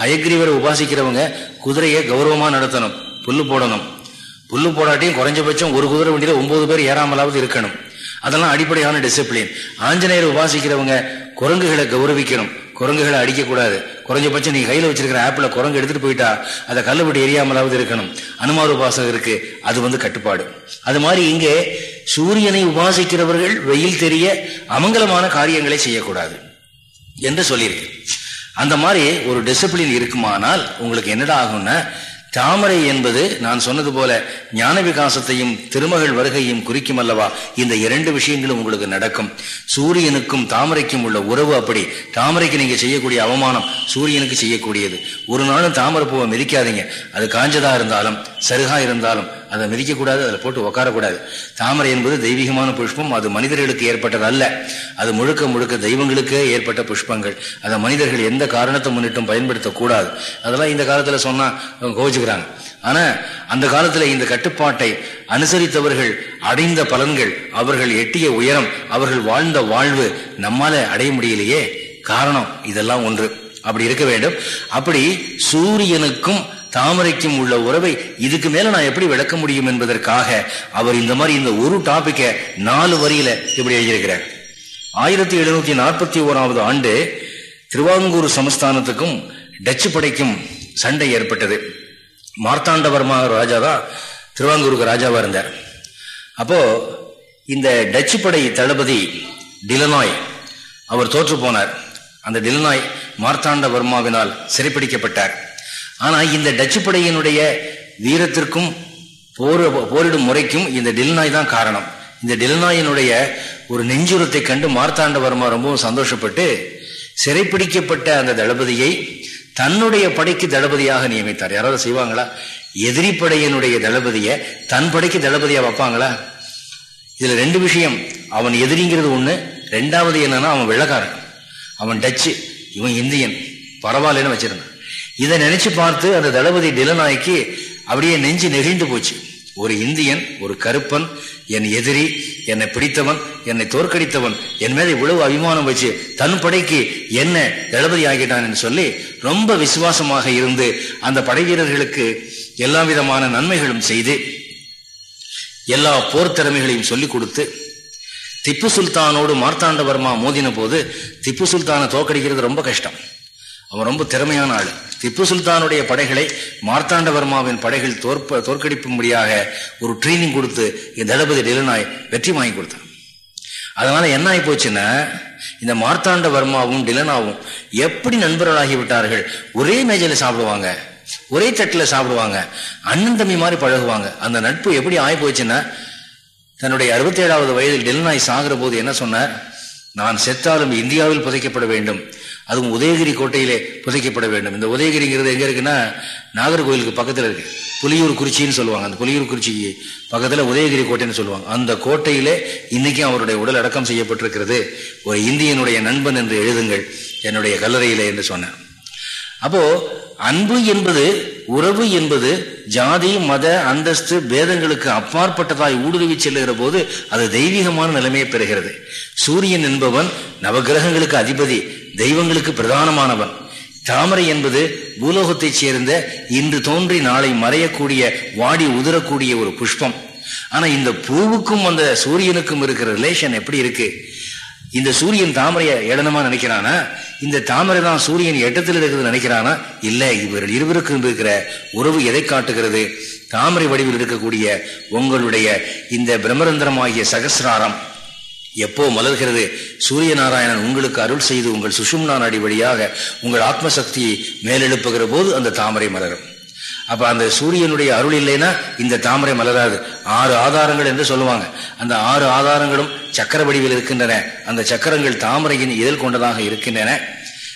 ஹயக்ரீவரை உபாசிக்கிறவங்க குதிரையை கௌரவமா நடத்தணும். புல்லு போடணும். புல்லு போடாட்டியும் குறைஞ்சபட்சம் ஒரு குதிரை வண்டியில ஒன்பது பேர் ஏறாமலாவது இருக்கணும். அதெல்லாம் அடிப்படையான டிசிப்ளின் ஆஞ்சநேயர் உபாசிக்கிறவங்க குரங்குகளை கௌரவிக்கணும். குரங்குகளை அடிக்கக்கூடாது. குறைஞ்சபட்சம் நீ கையில் வச்சிருக்கிற ஆப்பில் குரங்கு எடுத்துட்டு போயிட்டா அதை கல்லுபடி எரியாமலாவது இருக்கணும். அனுமார் உபாசகம் இருக்கு. அது வந்து கட்டுப்பாடு. அது மாதிரி இங்கே சூரியனை உபாசிக்கிறவர்கள் வெயில் தெரிய அமங்கலமான காரியங்களை செய்யக்கூடாது என்று சொல்லியிருக்கு. அந்த மாதிரி ஒரு டிசிப்ளின் இருக்குமானால் உங்களுக்கு என்னடா ஆகும்னா தாமரை என்பது நான் சொன்னது போல ஞான விகாசத்தையும் திருமகள் வருகையும் குறிக்கும் அல்லவா? இந்த இரண்டு விஷயங்களும் உங்களுக்கு நடக்கும். சூரியனுக்கும் தாமரைக்கும் உள்ள உறவு அப்படி. தாமரைக்கு நீங்க செய்யக்கூடிய அவமானம் சூரியனுக்கு செய்யக்கூடியது. ஒரு நாளும் தாமரை பூவை மிதிக்காதீங்க. அது காஞ்சதா இருந்தாலும் சருகா இருந்தாலும் அதை மிதிக்கக்கூடாது அதில் போட்டு உக்காரக்கூடாது. தாமரை என்பது தெய்வீகமான புஷ்பம் அது மனிதர்களுக்கு ஏற்பட்டது அல்ல. அது முழுக்க முழுக்க தெய்வங்களுக்கே ஏற்பட்ட புஷ்பங்கள். அதை மனிதர்கள் எந்த காரணத்தை முன்னிட்டும் பயன்படுத்தக்கூடாது. அதெல்லாம் இந்த காலத்தில் சொன்னால் கோவிச்சுக்கிறாங்க. ஆனால் அந்த காலத்தில் இந்த கட்டுப்பாட்டை அனுசரித்தவர்கள் அடைந்த பலன்கள் அவர்கள் எட்டிய உயரம் அவர்கள் வாழ்ந்த வாழ்வு நம்மால அடைய முடியலையே. காரணம் இதெல்லாம் ஒன்று. அப்படி இருக்க வேண்டும். அப்படி சூரியனுக்கும் தாமரைக்கும் உள்ள உறவை இதுக்கு மேல நான் எப்படி விளக்க முடியும் என்பதற்காக அவர் இந்த மாதிரி இந்த ஒரு டாபிக்க நாலு வரியில இப்படி எழுதியிருக்கிறார். ஆயிரத்தி எழுநூத்தி நாற்பத்தி ஓராவது ஆண்டு திருவாங்கூர் சமஸ்தானத்துக்கும் டச்சு படைக்கும் சண்டை ஏற்பட்டது. மார்த்தாண்டவர்மா ராஜா தான் திருவாங்கூருக்கு ராஜாவா இருந்தார். அப்போ இந்த டச்சு படை தளபதி டிலனாய் அவர் தோற்று போனார். அந்த டிலனாய் மார்த்தாண்டவர்மாவினால் சிறைப்பிடிக்கப்பட்டார். ஆனா இந்த டச்சு படையினுடைய வீரத்திற்கும் போர் போரிடும் முறைக்கும் இந்த டில்நாய் தான் காரணம். இந்த டில்நாயினுடைய ஒரு நெஞ்சுரத்தை கண்டு மார்த்தாண்டவர்மா ரொம்பவும் சந்தோஷப்பட்டு சிறைப்பிடிக்கப்பட்ட அந்த தளபதியை தன்னுடைய படைக்கு தளபதியாக நியமித்தார். யாராவது செய்வாங்களா? எதிரி படையினுடைய தளபதியை தன் படைக்கு தளபதியா வைப்பாங்களா? இதுல ரெண்டு விஷயம். அவன் எதிரிங்கிறது ஒண்ணு. ரெண்டாவது என்னன்னா அவன் வெள்ளக்காரன். அவன் டச்சு. இவன் இந்தியன். பரவாயில்லன்னு வச்சிருந்தான். இதை நினைச்சு பார்த்து அந்த தளபதி டிலநாய்க்கு அப்படியே நெஞ்சு நெகிழ்ந்து போச்சு. ஒரு இந்தியன் ஒரு கருப்பன் என் எதிரி என்னை பிடித்தவன் என்னை தோற்கடித்தவன் என் மேல இவ்வளவு அபிமானம் வச்சு தன் படைக்கு என்ன தளபதி ஆகிட்டான் சொல்லி ரொம்ப விசுவாசமாக இருந்து அந்த படை வீரர்களுக்கு எல்லா விதமான நன்மைகளும் செய்து எல்லா போர் திறமைகளையும் சொல்லிக் கொடுத்து திப்பு சுல்தானோடு மார்த்தாண்டவர்மா மோதின போது திப்பு சுல்தானை தோக்கடிக்கிறது ரொம்ப கஷ்டம். அவன் ரொம்ப திறமையான ஆள். திப்பு சுல்தானுடைய படைகளை மார்த்தாண்டவர்மாவின் படைகள் தோற்ப தோற்கடிப்பும்படியாக ஒரு ட்ரைனிங் கொடுத்து தளபதி டிலனாய் வெற்றி வாங்கி கொடுத்தான். அதனால என்ன ஆகி போச்சுன்னா இந்த மார்த்தாண்ட வர்மாவும் டிலனாவும் எப்படி நண்பர்களாகி விட்டார்கள்? ஒரே மேஜையில் சாப்பிடுவாங்க. ஒரே தட்டில் சாப்பிடுவாங்க. அண்ணன் தம்பி மாதிரி பழகுவாங்க. அந்த நட்பு எப்படி ஆகி போச்சுன்னா தன்னுடைய அறுபத்தி ஏழாவது வயதில் டெல்னாய் சாகிற போது என்ன சொன்னார்? நான் செத்தாலும் இந்தியாவில் புதைக்கப்பட வேண்டும். அதுவும் உதயகிரி கோட்டையிலே புதைக்கப்பட வேண்டும். இந்த உதயகிரிங்கிறது எங்கே இருக்குன்னா நாகர்கோவிலுக்கு பக்கத்தில் இருக்கு. புலியூர் குறிச்சின்னு சொல்லுவாங்க. அந்த புலியூர் குறிச்சிக்கு பக்கத்தில் உதயகிரி கோட்டைன்னு சொல்லுவாங்க. அந்த கோட்டையிலே இன்னைக்கும் அவருடைய உடல் அடக்கம் செய்யப்பட்டிருக்கிறது. ஒரு இந்தியனுடைய நண்பன் என்று எழுதுங்கள். என்னுடைய கல்லறையிலே என்று சொன்னேன். அப்போ அன்பு என்பது உறவு என்பது ஜாதி மத அந்தஸ்து பேதங்களுக்கு அப்பாற்பட்டதாய் ஊடுருவி செல்லுகிற போது அது தெய்வீகமான நிலைமையை பெறுகிறது. சூரியன் என்பவன் நவகிரகங்களுக்கு அதிபதி தெய்வங்களுக்கு பிரதானமானவன். தாமரை என்பது பூலோகத்தைச் சேர்ந்த இன்று தோன்றி நாளை மறையக்கூடிய வாடி உதிரக்கூடிய ஒரு புஷ்பம். ஆனா இந்த பூவுக்கும் அந்த சூரியனுக்கும் இருக்கிற ரிலேஷன் எப்படி இருக்கு? இந்த சூரியன் தாமரைய ஏளனமா நினைக்கிறானா? இந்த தாமரை தான் சூரியன் எட்டத்தில் இருக்கிறது நினைக்கிறானா? இல்ல இவர்கள் இருவருக்கும் இருக்கிற உறவு எதை காட்டுகிறது? தாமரை வடிவில் இருக்கக்கூடிய உங்களுடைய இந்த பிரம்மரந்திரமாகிய சகசிராரம் எப்போ மலர்கிறது? சூரிய நாராயணன் உங்களுக்கு அருள் செய்து உங்கள் சுஷும்னா நாடி வழியாக உங்கள் ஆத்மசக்தியை மேலெழுப்புகிற போது அந்த தாமரை மலரும். அப்ப அந்த சூரியனுடைய அருள் இல்லைன்னா இந்த தாமரை மலராது. ஆறு ஆதாரங்கள் என்று சொல்லுவாங்க. அந்த ஆறு ஆதாரங்களும் சக்கர வடிவில் இருக்கின்றன. அந்த சக்கரங்கள் தாமரையின் இதழ் கொண்டதாக இருக்கின்றன.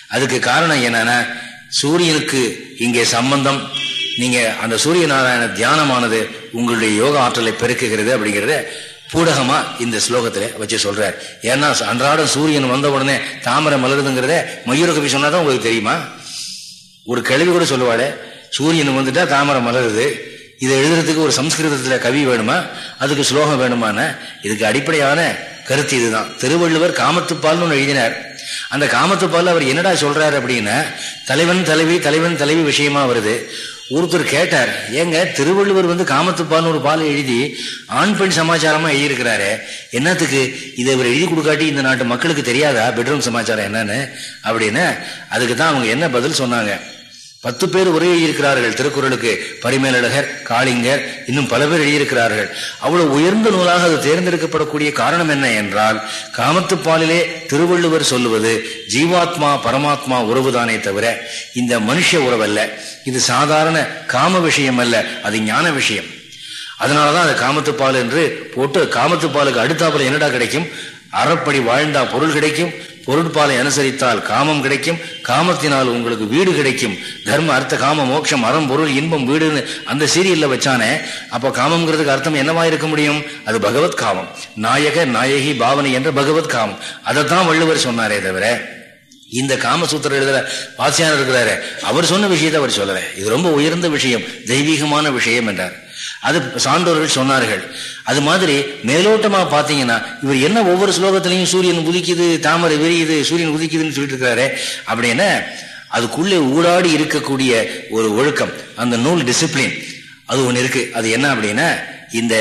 அதுக்கு காரணம் என்னன்னா சூரியனுக்கு இங்கே சம்பந்தம் நீங்க அந்த சூரிய நாராயண தியானமானது உங்களுடைய யோக ஆற்றலை பெருக்குகிறது அப்படிங்கிறத பூடகமா இந்த ஸ்லோகத்துல வச்சு சொல்றார். ஏன்னா அன்றாடம் சூரியன் வந்த உடனே தாமரை மலருதுங்கிறத மயூர கவி சொன்னாதான் உங்களுக்கு தெரியுமா? ஒரு கேள்வி கூட சொல்லுவாளே சூரியன் வந்துட்டா தாமரை மலருது. இதை எழுதுறதுக்கு ஒரு சம்ஸ்கிருதத்தில் கவி வேணுமா? அதுக்கு ஸ்லோகம் வேணுமான இதுக்கு அடிப்படையான கருத்து இதுதான். திருவள்ளுவர் காமத்துப்பால்னு ஒன்று எழுதினார். அந்த காமத்துப்பால் அவர் என்னடா சொல்றாரு அப்படின்னா தலைவன் தலைவி தலைவன் தலைவி விஷயமா வருது. ஒருத்தர் கேட்டார் ஏங்க திருவள்ளுவர் வந்து காமத்துப்பால்னு ஒரு பால் எழுதி ஆண் பெண் சமாச்சாரமா எழுதியிருக்கிறாரு. என்னத்துக்கு? இதை இவர் எழுதி கொடுக்காட்டி இந்த நாட்டு மக்களுக்கு தெரியாதா? பெட்ரூம் சமாச்சாரம் என்னன்னு? அப்படின்னு அதுக்கு தான் அவங்க என்ன பதில் சொன்னாங்க? பத்து பேர் ஒரே எழுதியிருக்கிறார்கள் திருக்குறளுக்கு பரிமேலழகர் காளிங்கர் இன்னும் பல பேர் எழுதியிருக்கிறார்கள். அவ்வளவு உயர்ந்த நூலாக அது தேர்ந்தெடுக்கப்படக்கூடிய காரணம் என்ன என்றால் காமத்துப்பாலிலே திருவள்ளுவர் சொல்லுவது ஜீவாத்மா பரமாத்மா உறவுதானே தவிர இந்த மனுஷ உறவல்ல. இது சாதாரண காம விஷயம் அல்ல அது ஞான விஷயம். அதனாலதான் அது காமத்துப்பால் என்று போட்டு காமத்துப்பாலுக்கு அடுத்தாப்புல என்னடா கிடைக்கும்? அறப்படி வாழ்ந்தா பொருள் கிடைக்கும் பொருட்பாலை அனுசரித்தால் காமம் கிடைக்கும் காமத்தினால் உங்களுக்கு வீடு கிடைக்கும். தர்ம அர்த்த காம மோட்சம் அறம் பொருள் இன்பம் வீடுன்னு அந்த சீரியல்ல வச்சானே அப்போ காமம்ங்கிறதுக்கு அர்த்தம் என்னவா இருக்க முடியும்? அது பகவத் காமம். நாயக நாயகி பாவனை என்ற பகவத் காமம். அதைத்தான் வள்ளுவர் சொன்னாரே தவிர இந்த காமசூத்திரம் எழுதுற வாசியார் இருக்கிறாரு அவர் சொன்ன விஷயத்தை அவர் சொல்லல. இது ரொம்ப உயர்ந்த விஷயம் தெய்வீகமான விஷயம் என்றார். அது சான்றோர்கள் சொன்னார்கள். அது மாதிரி மேலோட்டமா பாத்தீங்கன்னா இவர் என்ன ஒவ்வொரு ஸ்லோகத்திலையும் சூரியன் உதிக்குது தாமரை விரியுது சூரியன் உதிக்குதுன்னு சொல்லிட்டு இருக்காரு அப்படின்னா அதுக்குள்ளே ஊடாடி இருக்கக்கூடிய ஒரு ஒழுக்கம் அந்த நூல் டிசிப்ளின் அது ஒன்று இருக்கு. அது என்ன அப்படின்னா இந்த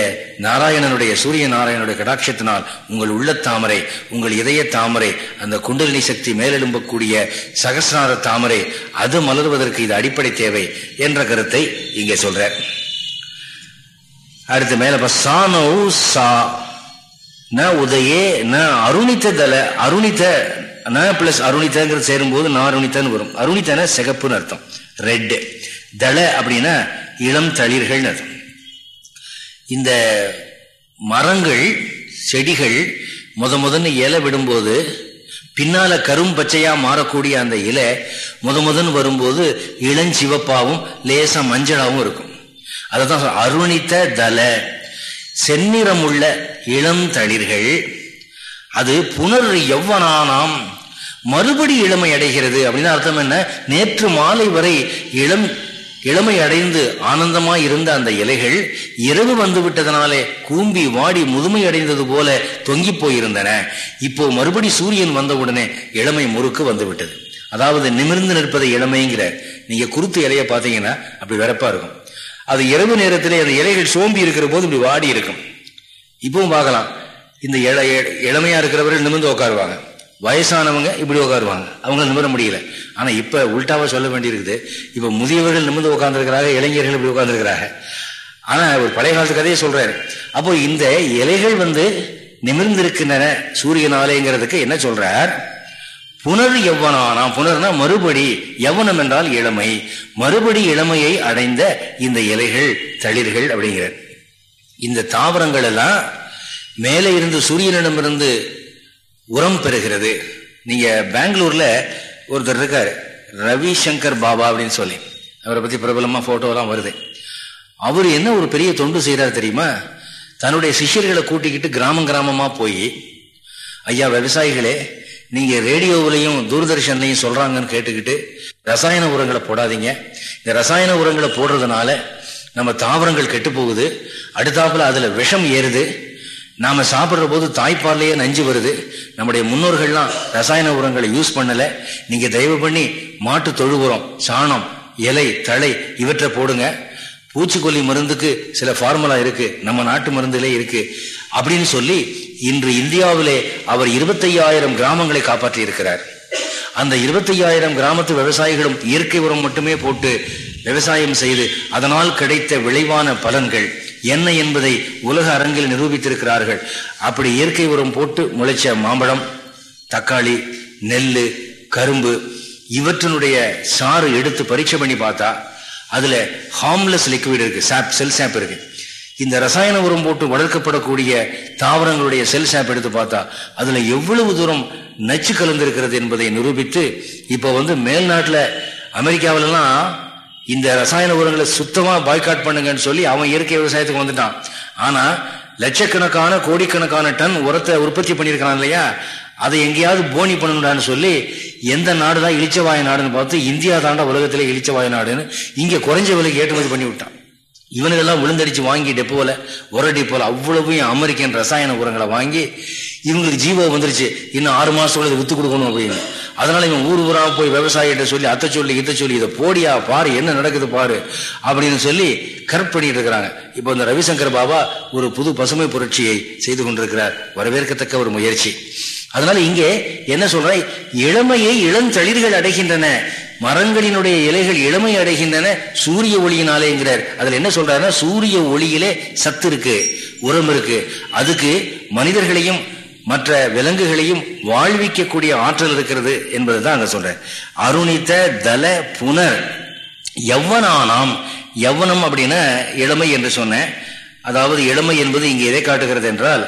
நாராயணனுடைய சூரிய நாராயணனுடைய கடாட்சத்தினால் உங்கள் உள்ள தாமரை உங்கள் இதய தாமரை அந்த குண்டலினி சக்தி மேலெழும்பக்கூடிய சகசிரார தாமரை அது மலர்வதற்கு இது அடிப்படை தேவை என்ற கருத்தை இங்கே சொல்ற அடுத்து மேல சானோ சா. ந உதயே ந அருணித்த தல அருணித்த ந பிளஸ் அருணித்தங்கிறது சேரும்போது நான் அருணித்தன்னு வரும். அருணித்தன சிகப்புன்னு அர்த்தம். ரெட் தள அப்படின்னா இளம் தளிர்கள் அர்த்தம். இந்த மரங்கள் செடிகள் முத முதன்னு இலை விடும்போது பின்னால கரும் பச்சையா மாறக்கூடிய அந்த இலை முத முதன் வரும்போது இளஞ்சிவப்பாவும் லேசா மஞ்சளாவும் இருக்கும். அததான் அருணித்த தல. செந்நிறமுள்ள இளம் தளிர்கள் அது புனர் எவ்வனானாம் மறுபடி இளமை அடைகிறது அப்படின்னு அர்த்தம் என்ன? நேற்று மாலை வரை இளம் இளமை அடைந்து ஆனந்தமாய் இருந்த அந்த இலைகள் இரவு வந்து விட்டதனாலே கூம்பி வாடி முதுமை அடைந்தது போல தொங்கி போயிருந்தன. இப்போ மறுபடி சூரியன் வந்தவுடனே இளமை முறுக்கு வந்து விட்டது. அதாவது நிமிர்ந்து நிற்பதை இளமைங்கிற நீங்க குருத்து இலைய பார்த்தீங்கன்னா அப்படி வெறப்பா இருக்கும். அது இரவு நேரத்திலே அந்த இலைகள் சோம்பி இருக்கிற போது இப்படி வாடி இருக்கும். இப்பவும் பார்க்கலாம். இந்த இள இளமையா இருக்கிறவர்கள் நிமிர்ந்து உட்காருவாங்க. வயசானவங்க இப்படி உட்காருவாங்க. அவங்க நிமிர முடியல. ஆனா இப்ப உள்டாவா சொல்ல வேண்டியிருக்குது. இப்ப முதியவர்கள் நிமிர்ந்து உட்கார்ந்துருக்கிறாங்க இளைஞர்கள் இப்படி உட்கார்ந்துருக்கிறாங்க. ஆனா ஒரு பழைய காலத்து கதையை சொல்றாரு. அப்போ இந்த இலைகள் வந்து நிமிர்ந்திருக்கின்றன சூரியனாலேங்கிறதுக்கு என்ன சொல்றார்? புனர் எவ்வனானா புனர்னா மறுபடி எவனம் என்றால் இளமை. மறுபடி இளமையை அடைந்த இந்த இலைகள் தளிர்கள் அப்படிங்கிற இந்த தாவரங்கள் எல்லாம் மேலே இருந்து சூரியனிடமிருந்து உரம் பெறுகிறது. நீங்க பெங்களூர்ல ஒருத்தர் இருக்காரு ரவிசங்கர் பாபா அப்படின்னு சொல்லி. அவரை பத்தி பிரபலமா போட்டோலாம் வருது. அவர் என்ன ஒரு பெரிய தொண்டு செய்யறாரு தெரியுமா? தன்னுடைய சிஷியர்களை கூட்டிக்கிட்டு கிராமம் கிராமமா போய் ஐயா விவசாயிகளே நீங்க ரேடியோவிலையும் தூர்தர்ஷன்லையும் சொல்றாங்கன்னு கேட்டுக்கிட்டு ரசாயன உரங்களை போடாதீங்க. இந்த ரசாயன உரங்களை போடுறதுனால நம்ம தாவரங்கள் கெட்டு போகுது. அடுத்தாப்புல அதுல விஷம் ஏறுது. நாம சாப்பிட்ற போது தாய்ப்பாலையே நஞ்சு வருது. நம்முடைய முன்னோர்கள்லாம் ரசாயன உரங்களை யூஸ் பண்ணல. நீங்க தயவு பண்ணி மாட்டு தொழு உரம் சாணம் இலை தழை இவற்றை போடுங்க. பூச்சிக்கொல்லி மருந்துக்கு சில ஃபார்முலா இருக்கு. நம்ம நாட்டு மருந்துலே இருக்கு. அப்படின்னு சொல்லி இன்று இந்தியாவிலே அவர் இருபத்தையாயிரம் கிராமங்களை காப்பாற்றி இருக்கிறார் அந்த இருபத்தையாயிரம் கிராமத்து விவசாயிகளும் இயற்கை உரம் மட்டுமே போட்டு விவசாயம் செய்து அதனால் கிடைத்த விளைவான பலன்கள் என்ன என்பதை உலக அரங்கில் நிரூபித்திருக்கிறார்கள். அப்படி இயற்கை உரம் போட்டு முளைச்ச மாம்பழம் தக்காளி நெல் கரும்பு இவற்றினுடைய சாறு எடுத்து பரீட்சை பண்ணி பார்த்தா அதுல ஹார்ம்லெஸ் லிக்விட் இருக்கு சாப் செல் சாப் இருக்கு. இந்த ரசாயன உரம் போட்டு வளர்க்கப்படக்கூடிய தாவரங்களுடைய செல் சாப் எடுத்து பார்த்தா அதுல எவ்வளவு தூரம் நச்சு கலந்திருக்கிறது என்பதை நிரூபித்து இப்ப வந்து மேல்நாட்டுல அமெரிக்காவிலலாம் இந்த ரசாயன உரங்களை சுத்தமா பாய்காட் பண்ணுங்கன்னு சொல்லி அவன் இயற்கை விவசாயத்துக்கு வந்துட்டான். ஆனா லட்சக்கணக்கான கோடிக்கணக்கான டன் உரத்தை உற்பத்தி பண்ணியிருக்கான் இல்லையா? அதை எங்கேயாவது போனி பண்ணணுடான்னு சொல்லி எந்த நாடு தான் இளிச்சவாய நாடுன்னு பார்த்து இந்தியா தாண்டா உலகத்திலே இளிச்சவாய நாடுன்னு இங்க குறைஞ்ச விலைக்கு ஏற்றுமதி பண்ணி விட்டான் இவனுக்கெல்லாம் விழுந்தடிச்சு வாங்கி டெப்போல ஒரு டெப்போல அவ்வளவையும் அமெரிக்கன் ரசாயன உரங்களை வாங்கி இவங்களுக்கு ஜீவோ வந்துருச்சு. இன்னும் ஆறு மாசத்தோட இதை வித்து கொடுக்கணும் அப்படின்னு. அதனால இவன் ஊர் ஊரா போய் விவசாயிகிட்ட சொல்லி அத்தை சொல்லி இத்த சொல்லி இதை போடியா பாரு என்ன நடக்குது பாரு அப்படின்னு சொல்லி கரெக்ட் பண்ணிட்டு இருக்கிறாங்க. இப்போ இந்த ரவிசங்கர் பாபா ஒரு புது பசுமை புரட்சியை செய்து கொண்டிருக்கிறார். வரவேற்கத்தக்க ஒரு முயற்சி. அதனால இங்கே என்ன சொல்ற இளமையை இளந்தளிர்கள் அடைகின்றன. மரங்களினுடைய இலைகள் இளமை அடைகின்றன சூரிய ஒளியினாலேங்கிறார். அதில் என்ன சொல்றாருன்னா சூரிய ஒளியிலே சத்து இருக்கு உரம் இருக்கு. அதுக்கு மனிதர்களையும் மற்ற விலங்குகளையும் வாழ்விக்கக்கூடிய ஆற்றல் இருக்கிறது என்பது தான் அங்க சொல்ற அருணித்த தல புனர். எவ்வனானாம் எவ்வனம் அப்படின்னா இளமை என்று சொன்னேன். அதாவது இளமை என்பது இங்கே எதை காட்டுகிறது என்றால்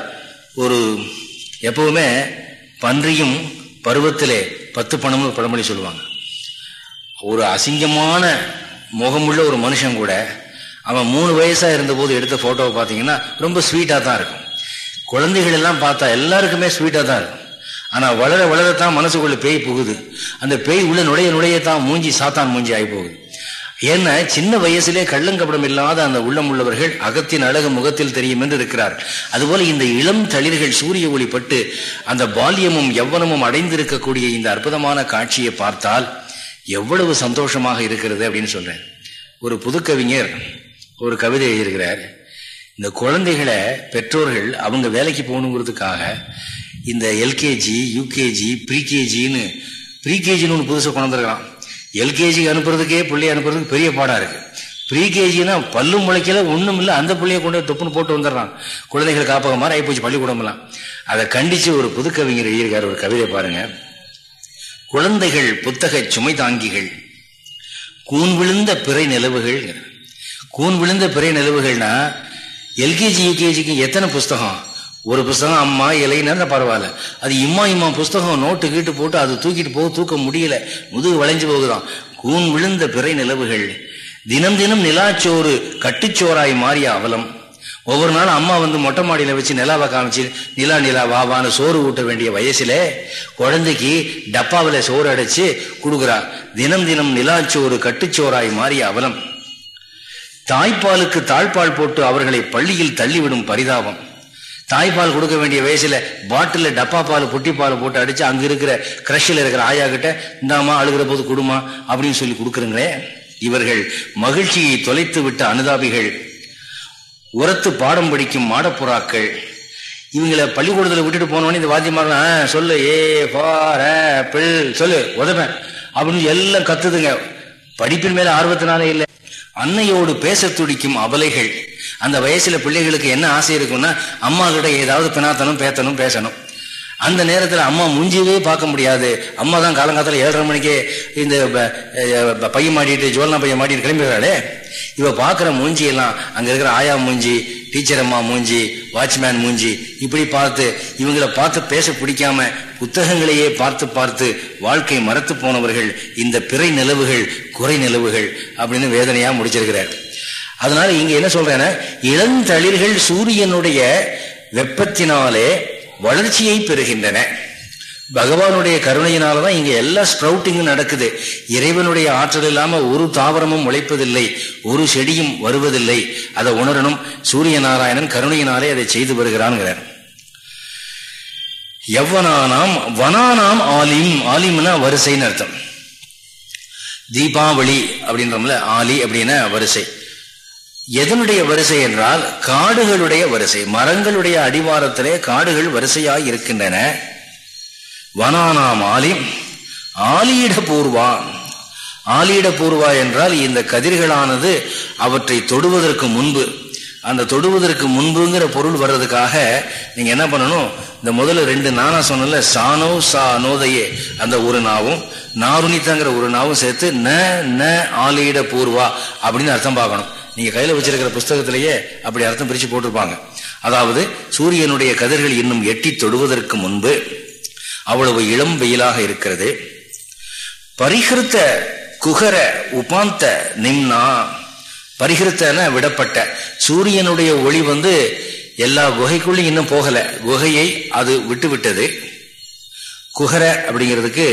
ஒரு எப்பவுமே பன்றியும் பருவத்திலே பத்து பணமும் பழமொழி சொல்லுவாங்க. ஒரு அசிங்கமான முகமுள்ள ஒரு மனுஷன் கூட அவன் மூணு வயசாக இருந்தபோது எடுத்த ஃபோட்டோவை பார்த்தீங்கன்னா ரொம்ப ஸ்வீட்டாக தான் இருக்கும். குழந்தைகள் எல்லாம் பார்த்தா எல்லாருக்குமே ஸ்வீட்டாக தான் இருக்கும். ஆனால் வளர வளரத்தான் மனசுக்குள்ளே பேய் போகுது. அந்த பேய் உள்ள நுழைய நுழையத்தான் மூஞ்சி சாத்தான் மூஞ்சி ஆகி போகுது ஏன்னா சின்ன வயசுலே கள்ளங்கப்படம் இல்லாத அந்த உள்ளம் உள்ளவர்கள் அகத்தின் அழகு முகத்தில் தெரியும் என்று இருக்கிறார். அதுபோல இந்த இளம் தளிர்கள் சூரிய ஒளி பட்டு அந்த பால்யமும் எவ்வனமும் அடைந்திருக்கக்கூடிய இந்த அற்புதமான காட்சியை பார்த்தால் எவ்வளவு சந்தோஷமாக இருக்கிறது அப்படின்னு சொல்றேன். ஒரு புதுக்கவிஞர் ஒரு கவிதை எழுதியிருக்கிறார் இந்த குழந்தைகளை பெற்றோர்கள் அவங்க வேலைக்கு போகணுங்கிறதுக்காக இந்த எல்கேஜி யூகேஜி ப்ரீகேஜின்னு ப்ரீகேஜின்னு ஒன்று புதுசாக கொண்டிருக்கிறான் எல்கேஜி அனுப்புறதுக்கே பிள்ளைய அனுப்புறதுக்கு பெரிய பாடாக இருக்கு. ப்ரீகேஜினா பல்லும் முளைக்கல ஒன்றும் இல்லை அந்த பிள்ளைய கொண்டு தொப்புன்னு போட்டு வந்துடுறான். குழந்தைகள் காப்பக மாதிரி போச்சு பள்ளிக்கூடம்லாம். அதை கண்டித்து ஒரு புதுக்கவிஞர் எழுதியிருக்காரு ஒரு கவிதை பாருங்கள் குழந்தைகள் புத்தக சுமை தாங்கிகள் கூன் விழுந்த பிறை நிலவுகள். கூன் விழுந்த பிறை நிலவுகள்னா எல்கேஜி யூகேஜிக்கு எத்தனை புஸ்தகம்? ஒரு புஸ்தகம் அம்மா இலைன்னா பரவாயில்ல. அது இம்மா இம்மா புஸ்தகம் நோட்டு கீட்டு போட்டு அது தூக்கிட்டு போக தூக்க முடியல. முதுகு வளைஞ்சு போகுதான். கூன் விழுந்த பிறை நிலவுகள். தினம் தினம் நிலாச்சோறு கட்டுச்சோறாய் மாறிய அவலம். ஒவ்வொரு நாளும் அம்மா வந்து மொட்டை மாடியில் வச்சு நிலாவை காமிச்சு நிலா நிலா வாவான்னு சோறு ஊட்ட வேண்டிய வயசுல குழந்தைக்கு டப்பாவில் சோறு அடைச்சு கொடுக்குறா. தினம் தினம் நிலாச்சோறு கட்டுச்சோறாய் மாறிய அவலம். தாய்ப்பாலுக்கு தாழ்பால் போட்டு அவர்களை பள்ளியில் தள்ளிவிடும் பரிதாபம். தாய்ப்பால் கொடுக்க வேண்டிய வயசுல பாட்டில் டப்பா பால் புட்டி பால் போட்டு அடிச்சு அங்க இருக்கிற கிரஷில் இருக்கிற ஆயா கிட்ட இந்தாமா அழுகிற போது கொடுமா அப்படின்னு சொல்லி கொடுக்குறங்களே. இவர்கள் மகிழ்ச்சியை தொலைத்து விட்ட அனுதாபிகள். உரத்து பாடம் படிக்கும் மாடப்புறாக்கள். இவங்களை பள்ளிக்கூடத்தில் விட்டுட்டு போனோடனே இந்த வாத்தியமாக சொல்லு ஏ பார பிள் சொல்லு உதவேன் அப்படின்னு எல்லாம் கத்துதுங்க. படிப்பின் மேல ஆர்வத்தினாலே இல்லை. அன்னையோடு பேச துடிக்கும் அபலைகள் அந்த வயசுல பிள்ளைகளுக்கு என்ன ஆசை இருக்கும்னா அம்மா கிட்ட ஏதாவது பினாத்தனும் பேத்தனும் பேசணும். அந்த நேரத்தில் அம்மா முஞ்சியவே பார்க்க முடியாது. அம்மா தான் காலங்காலத்தில் ஏழரை மணிக்கே இந்த பையன் மாட்டிட்டு ஜோல்னா பையன் மாட்டிட்டு கிளம்பிடுறாளே. இவ பார்க்குற மூஞ்சியெல்லாம் அங்கே இருக்கிற ஆயா மூஞ்சி டீச்சர் அம்மா மூஞ்சி வாட்ச்மேன் மூஞ்சி இப்படி பார்த்து இவங்களை பார்த்து பேச பிடிக்காம புத்தகங்களையே பார்த்து பார்த்து வாழ்க்கை மறத்து போனவர்கள் இந்த பிறை நிலவுகள் குறை நிலவுகள் அப்படின்னு வேதனையாக முடிச்சிருக்கிறார். அதனால இங்க என்ன சொல்றேன்னா இளந்தளிர்கள் சூரியனுடைய வெப்பத்தினாலே வளர்ச்சியை பெறுகின்றன. பகவானுடைய கருணையினாலதான் இங்க எல்லா ஸ்ப்ரவுட்டிங்கும் நடக்குது. இறைவனுடைய ஆற்றல் இல்லாம ஒரு தாவரமும் உழைப்பதில்லை ஒரு செடியும் வருவதில்லை. அதை உணரணும். சூரிய நாராயணன் கருணையினாலே அதை செய்து வருகிறான்ங்கிறார் எவ்வனானாம் வனானாம் ஆலிம். ஆலிம்னா வரிசைன்னு அர்த்தம். தீபாவளி அப்படின்றோம்ல ஆலி அப்படின்னா வரிசை. எதனுடைய வரிசை என்றால் காடுகளுடைய வரிசை. மரங்களுடைய அடிவாரத்திலே காடுகள் வரிசையாய் இருக்கின்றன. வனானாம் ஆலி ஆலியிட பூர்வா ஆலியிட பூர்வா என்றால் இந்த கதிர்களானது அவற்றை தொடுவதற்கு முன்பு. அந்த தொடுவதற்கு முன்புங்கிற பொருள் வர்றதுக்காக நீங்கள் என்ன பண்ணணும்? இந்த முதல்ல ரெண்டு நானா சொன்னல சானோ சா நோதையே. அந்த ஒரு நாவும் நாருணித்தாங்கிற ஒரு நாவும் சேர்த்து ந ந ஆலியிட பூர்வா அப்படின்னு அர்த்தம் பார்க்கணும். நீங்க கையில வச்சிருக்கிற புஸ்தகத்திலேயே அப்படி அர்த்தம் பிரிச்சு போட்டிருப்பாங்க. அதாவது சூரியனுடைய கதிர்கள் இன்னும் எட்டி தொடுவதற்கு முன்பு அவ்வளவு இளம் வெயிலாக இருக்கிறது. பரிகிருத்த குகர உபாந்த நிம்னா பரிகிருத்தன விடப்பட்ட சூரியனுடைய ஒளி வந்து எல்லா குகைக்குள்ளும் இன்னும் போகல. குகையை அது விட்டு விட்டது குகர அப்படிங்கிறதுக்கு